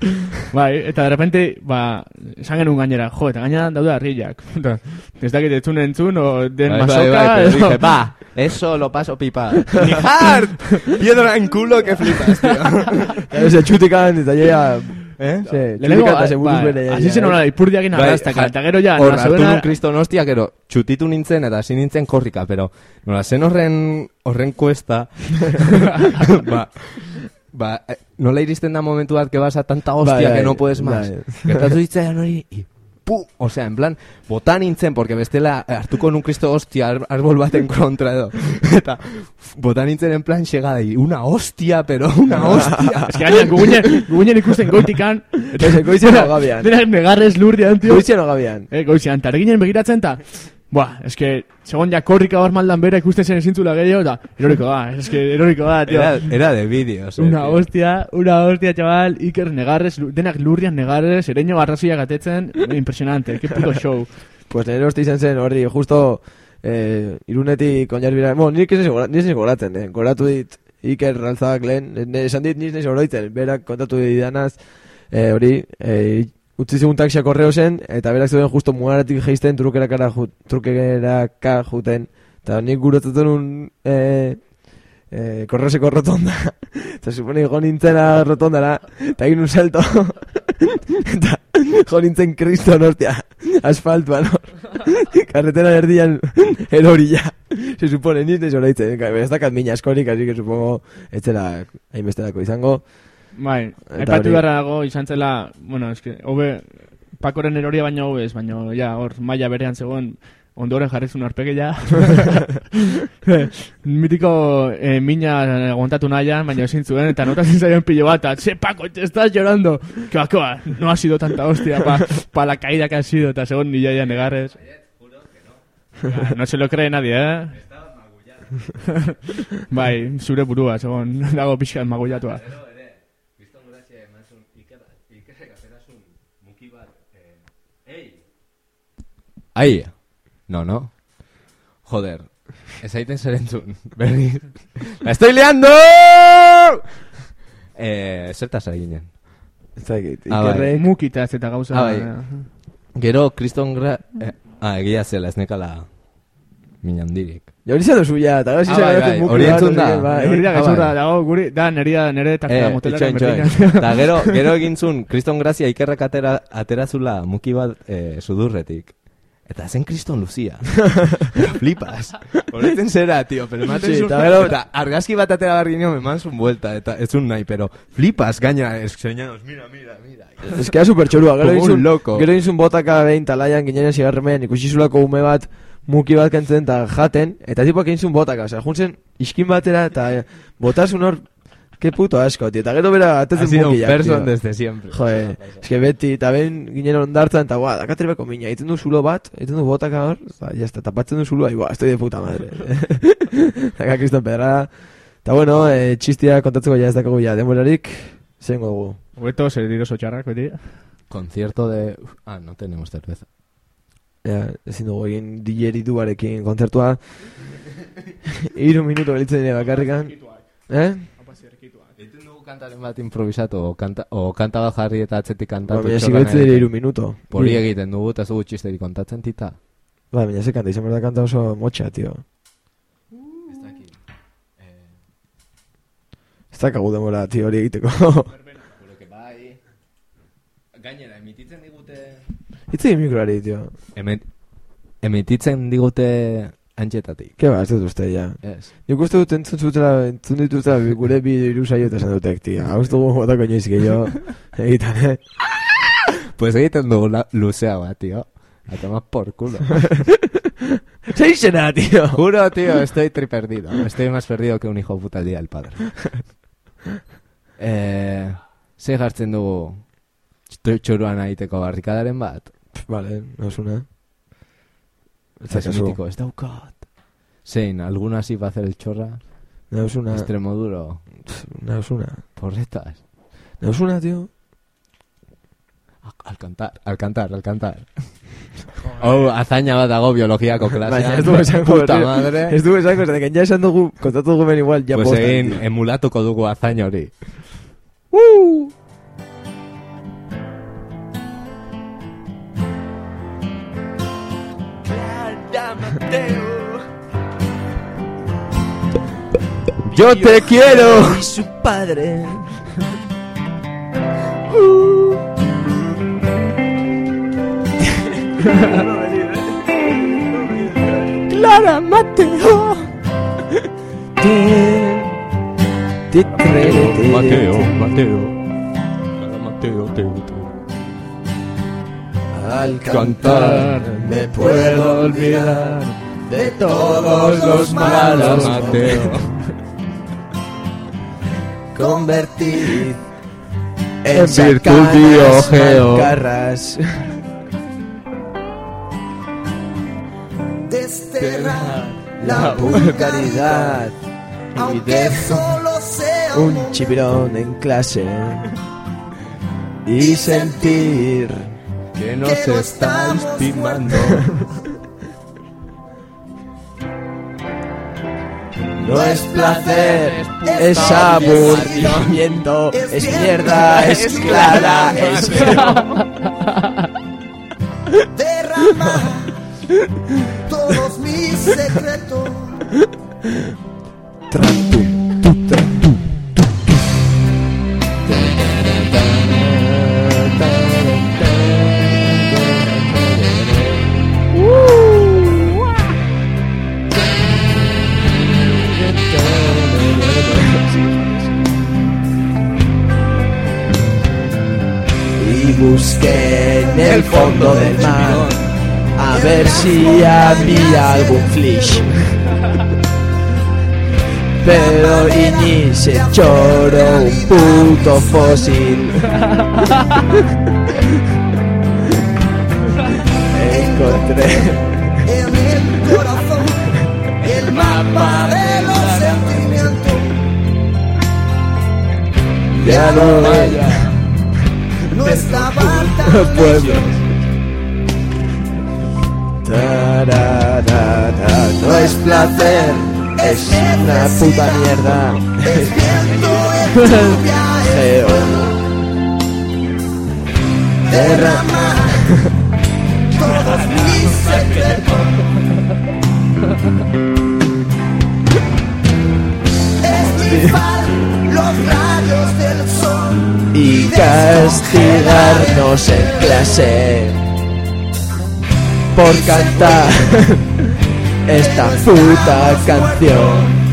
Speaker 5: bai, eta de repente, ba, esan genuen gainera, jo, eta gainera daude arrillak. Eta, ez dakit entzun entzun, o den
Speaker 2: Bai, bai,
Speaker 5: masoka,
Speaker 2: bai, pero
Speaker 5: edo-
Speaker 2: dije, va, eso lo paso pipa. Ni hard, piedra en culo que flipas, tío.
Speaker 1: Ose, txutikan, eta jaia...
Speaker 2: ¿Eh?
Speaker 5: Lehenengo,
Speaker 1: txutikan eta ze buruz
Speaker 5: bai,
Speaker 1: bere
Speaker 5: hasi zen
Speaker 1: eh?
Speaker 5: hola, ipurdiak inarraztaka,
Speaker 2: ja-
Speaker 5: eta gero ja,
Speaker 2: hor,
Speaker 5: nola
Speaker 2: hartu
Speaker 5: zeudena-
Speaker 2: nun kriston hostia, gero, txutitu nintzen eta hasi nintzen korrika, pero, nola, zen horren, horren kuesta, ba, ba, eh, nola iristen da momentu bat que vas a tanta hostia
Speaker 1: Bai,
Speaker 2: que
Speaker 1: bai,
Speaker 2: no puedes más.
Speaker 1: bai.
Speaker 2: Gertatu ditzaidan hori, y pu, o sea, en plan, botan nintzen, porque bestela hartuko nun kristo hostia ar- arbol baten kontra edo. Eta, botan nintzen en plan llegada, y una hostia, pero una hostia.
Speaker 5: Ez que gaina, guguinen, guguinen ikusten goitikan,
Speaker 1: Eta ze, goizian agabian.
Speaker 5: denak negarrez lurdian, tio.
Speaker 1: Goizian agabian.
Speaker 5: Eh, goizian, eta reginen begiratzen, eta, Buah, es que, segon ja korrika hor maldan bera ikusten zen ezintzula gehiago, eta, eroriko da, es que eroriko da, tío.
Speaker 2: Era, era de vídeos. eh,
Speaker 5: Una
Speaker 2: tío.
Speaker 5: hostia, una hostia, chaval, Iker negarrez, denak lurrian negarrez, ereño garrasia gatetzen, impresionante, qué puto show.
Speaker 1: Pues nire hosti izan zen horri, justo eh, irunetik oinarbira, nik ez naiz nire goratzen, eh, goratu dit Iker Ralzak lehen, esan dit nire naiz oroitzen, berak kontatu didanaz, eh, hori, eh, utzi zigun taksia korreo zen, eta berak zeuden justo mugaratik geisten trukerakara ju, trukeraka juten, eta nik gurotzen un eh, eh, korreoseko rotonda, eta supone jo nintzena rotondara, eta egin un salto, eta jo nintzen kriston hostia, asfaltuan hor, carretera erdian erorilla, se supone, ni ez oraitzen, ez dakat mina askorik, así que supongo, etzela hainbesterako izango,
Speaker 5: Bai, aipatu beharra dago izan zela, bueno, es que, hobe, pakoren eroria baino hobez, baino, ja, hor, maila berean zegoen, ondoren jarrizun arpege ja. Mitiko eh, mina aguantatu nahian, baina ezin zuen, eta notatzen zaion pilo bat, eta, Paco, te estás llorando. Que va, no ha sido tanta hostia pa, pa la caída que ha sido, eta segon ni ya negarrez. Ah, No se lo cree nadie, eh? bai, zure burua, segon, dago pixkan magullatua.
Speaker 2: Ai, no, no. Joder, ez aiten zer entzun. Berriz. ¡La estoy liando! Eh, zertaz ari ginen.
Speaker 1: ez dakit,
Speaker 2: Ah, bai.
Speaker 1: Ikerrek,
Speaker 5: Mukitaz eta gauza.
Speaker 2: Ah, bai. Gero, kriston gra... Eh, ah, egia zela, ez nekala minandirik.
Speaker 1: Ja hori zen dozu ja, eta gara
Speaker 2: Ah, bai, bai, hori entzun da.
Speaker 1: hori, bai.
Speaker 5: Hori da
Speaker 2: Ah,
Speaker 5: gezurra,
Speaker 2: bai.
Speaker 5: dago, guri, da, neria, nere takta
Speaker 2: Eh,
Speaker 5: motelaren
Speaker 2: itxoin, itxoin.
Speaker 5: berdina.
Speaker 2: Eta gero, gero egin zuen, kriston grazia ikerrak atera, aterazula muki bat eh, sudurretik. Eta zen kriston luzia. Flipas. Horretzen zera, tío. Pero ematen
Speaker 1: Sí,
Speaker 2: zuen,
Speaker 1: eta
Speaker 2: argazki bat atera barri nio, me eman zuen vuelta. Eta ez un nahi, pero flipas, gaina, enseñanos, mira, mira, mira.
Speaker 1: Ez que da super txorua, gero
Speaker 2: Como un
Speaker 1: izun,
Speaker 2: loco.
Speaker 1: gero izun botaka behin talaian ginean zigarremen ikusi zulako ume bat muki bat kentzen eta jaten, eta tipoak egin zuen botaka, osea, juntzen iskin batera eta eh, botasun hor, ke puto asko, tío, eta gero bera
Speaker 2: Ha
Speaker 1: atetzen
Speaker 2: sido un
Speaker 1: mukiak,
Speaker 2: person desde siempre.
Speaker 1: Joe, eske beti, eta behin ginen ondartzan, eta guau, dakaterbeko mina, egiten du zulo bat, egiten du botaka hor, eta ya está, tapatzen du zuloa, y guau, estoy de puta madre. Daka kriston pedrada. Eta bueno, eh, txistia kontatzeko ja ez dakago ja, denborarik, zengo dugu.
Speaker 5: Hueto, ser diroso txarrak, beti.
Speaker 2: Concierto de... Ah, no tenemos cerveza.
Speaker 1: Ja, ezin dugu egin DJ duarekin kontzertua. Iru minuto gelitzen dira bakarrikan. Eh?
Speaker 2: Kantaren bat improvisatu, o kanta, o kanta bat jarri eta atzetik
Speaker 1: Ba,
Speaker 2: kantatu.
Speaker 1: baina ziko gelitzen dira iru minuto.
Speaker 2: Hori egiten dugu, eta zugu txisterik kontatzen tita.
Speaker 1: Ba, baina ze kanta, izan behar da kanta oso motxa, tio. Ez dakagu demora, tio, hori egiteko.
Speaker 2: Bai... Gainera, emititzen digute...
Speaker 1: Itzi mikroari, tio.
Speaker 2: Emet, emititzen digute antxetatik.
Speaker 1: Ke ba, ez dut uste, ja.
Speaker 2: Ez.
Speaker 1: Nik uste dut entzun zutela, entzun dituzela gure bi iru saio eta esan dutek, tio. Hau ez dugu botako inoiz gehiago egiten, eh?
Speaker 2: Pues egiten dugu luzea bat, tío. A tomar por culo.
Speaker 1: Seixena, tio!
Speaker 2: Juro, tío, estoy tri perdido. Estoy más perdido que un hijo puta el día del padre. eh, ze jartzen dugu tx- txoruan egiteko barrikadaren bat?
Speaker 1: Vale, no es una. Ez
Speaker 2: Ez
Speaker 1: dakazu.
Speaker 2: mitiko, ez daukat. Zein, alguna así va a hacer el chorra?
Speaker 1: No es una.
Speaker 2: Extremo duro.
Speaker 1: No es una.
Speaker 2: Porretas.
Speaker 1: No es una, tío.
Speaker 2: Al cantar, al cantar, al cantar. Oh, azaina bat dago biologiako
Speaker 1: Baina
Speaker 2: klasean.
Speaker 1: ez du esango
Speaker 2: Puta
Speaker 1: berriro.
Speaker 2: madre.
Speaker 1: Ez du esango, zerken ja esan dugu, kontatu dugu ben igual, ja
Speaker 2: pues
Speaker 1: postan,
Speaker 2: egin
Speaker 1: tío.
Speaker 2: emulatuko dugu azaina hori. Mateo.
Speaker 1: Yo Pío te quiero.
Speaker 6: Y su padre. Uh.
Speaker 1: Clara Mateo. Te, te Mateo,
Speaker 2: Mateo, Mateo. Mateo, Mateo, Mateo.
Speaker 1: Al cantar me puedo olvidar de todos los malos
Speaker 2: Mateo.
Speaker 1: Convertir
Speaker 2: En
Speaker 1: en
Speaker 2: virtud
Speaker 1: mancarras.
Speaker 6: Desterrar
Speaker 1: La vulgaridad
Speaker 6: aunque
Speaker 1: de
Speaker 6: solo sea
Speaker 1: un chipirón en clase y sentir
Speaker 2: Que nos
Speaker 6: Que
Speaker 2: está estimando.
Speaker 1: no es placer, es aburrimiento, es mierda, es clara, es
Speaker 6: derramar todos mis secretos.
Speaker 1: A ver si había algún flish. Pero Iñi se choró un puto fósil. Encontré
Speaker 6: en el corazón el mapa de los sentimientos.
Speaker 1: ya no vaya
Speaker 6: No
Speaker 1: pueblos. Tararara, No es placer, es una puta mierda.
Speaker 6: Es es
Speaker 1: Feo.
Speaker 6: derramar todos mis secretos. Esnifar los rayos del sol
Speaker 1: y castigarnos en clase por cantar esta puta canción.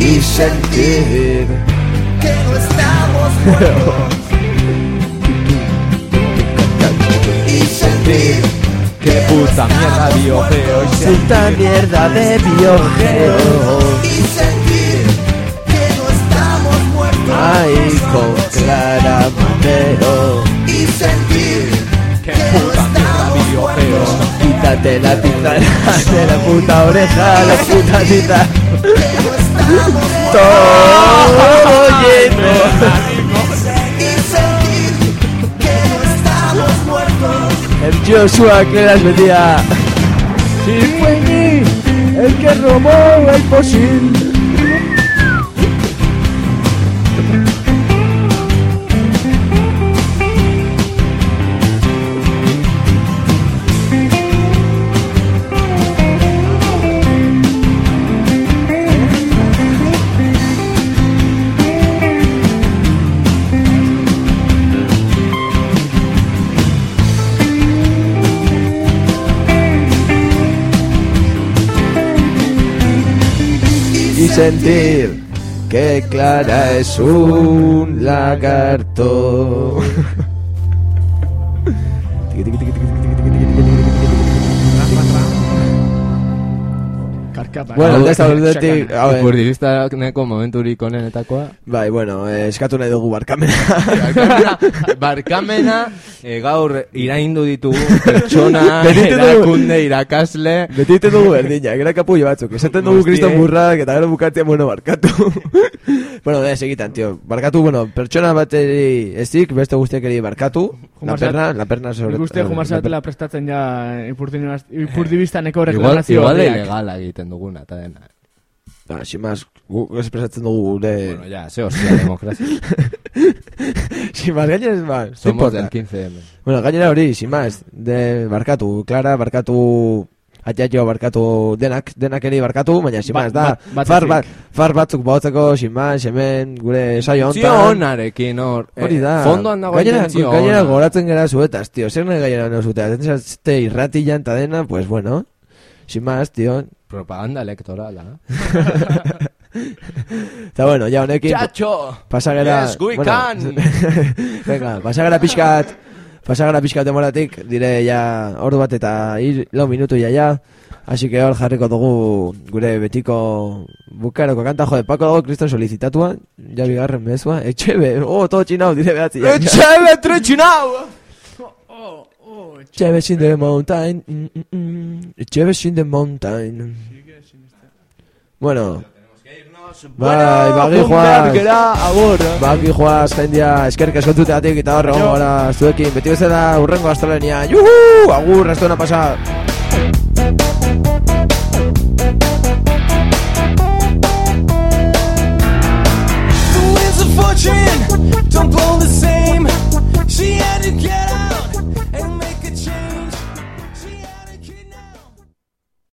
Speaker 6: y sentir que no estamos muertos.
Speaker 1: Y sentir
Speaker 6: que no estamos muertos. y sentir
Speaker 2: puta mierda biogeo.
Speaker 1: puta mierda de biogeo.
Speaker 6: y sentir que no estamos muertos.
Speaker 1: Ay, con Clara Mateo.
Speaker 6: y sentir que no
Speaker 2: puta mierda
Speaker 6: estamos
Speaker 2: biogeo.
Speaker 6: muertos.
Speaker 1: Quítate la tiza de la puta oreja, la puta tita. Todo lleno. El Joshua que las metía. Si fue mí el que robó el fósil. Sentir que Clara es un lagarto. Bueno,
Speaker 5: Hau,
Speaker 1: ez da ordutik,
Speaker 5: sakana.
Speaker 1: a ver,
Speaker 2: Ipurdibistaneko momenturik onenetakoa.
Speaker 1: bai, bueno, eh, eskatu nahi dugu barkamena.
Speaker 2: Barkamena, eh, gaur iraindu ditugu pertsona, erakunde, irakasle.
Speaker 1: Betite dugu berdina, gara kapullo batzuk. Esaten dugu kriston burrak eta gero bukatzen, bueno, barkatu. bueno, da, segitan, tio. Barkatu, bueno, pertsona bateri ezik, beste guztiak eri barkatu. La perna, la perna sobre...
Speaker 5: Nik uste
Speaker 1: eh,
Speaker 5: jumarsatela prestatzen ja ipurdibistaneko
Speaker 2: Igual,
Speaker 5: reklamazio
Speaker 2: igual
Speaker 5: horriak.
Speaker 2: ilegala egiten duguna, eta dena.
Speaker 1: Ba, sin más, gu espresatzen dugu gure...
Speaker 2: Bueno, ya, ze hostia, democracia.
Speaker 1: sin más, gainera, ba,
Speaker 2: Somos del 15M.
Speaker 1: Bueno, gainera hori, más, de barkatu, Clara, barkatu... Atxatxo barkatu denak, denak eri barkatu, baina sin
Speaker 5: Ba-
Speaker 1: más, da,
Speaker 5: bat- batzetik.
Speaker 1: far, bat, far batzuk bautzeko, sin más, hemen, gure saio
Speaker 2: Intentzio
Speaker 1: hontan.
Speaker 2: onarekin hor. eh,
Speaker 1: Hori da.
Speaker 2: Fondoan dago
Speaker 1: gainera,
Speaker 2: intentzio
Speaker 1: gainera goratzen gara zuetaz, tío. Zer nahi gainera no zutea. Zente irratian ta dena, pues bueno. Sin más, tío.
Speaker 2: Propaganda electoral, ¿eh?
Speaker 1: Eta bueno, ja honekin
Speaker 2: Chacho!
Speaker 1: pasagera...
Speaker 2: Yes, we can!
Speaker 1: Venga, pasagera pixkat, pasagera pixkat demoratik, dire ja ordu bat eta hir, lau minutu ja ja. Así que hor jarriko dugu gure betiko bukaroko kanta, jode, Paco dago kriston solicitatua, ja bigarren mezua, etxebe, oh, todo txinau, dire behatzi. ja.
Speaker 2: Etxebe tretxinau!
Speaker 1: Jeves in the mountain. Mm, mm, mm. Jeves in the mountain. Bueno. Bai, bagi joaz.
Speaker 2: agur.
Speaker 1: Bagi joaz, jendia, eskerrik eskontuteatik eta horre gongo gara zuekin. Beti bezala urrengo astelenia. Juhu! Agur, pasa.
Speaker 3: Winds of fortune don't blow the same. She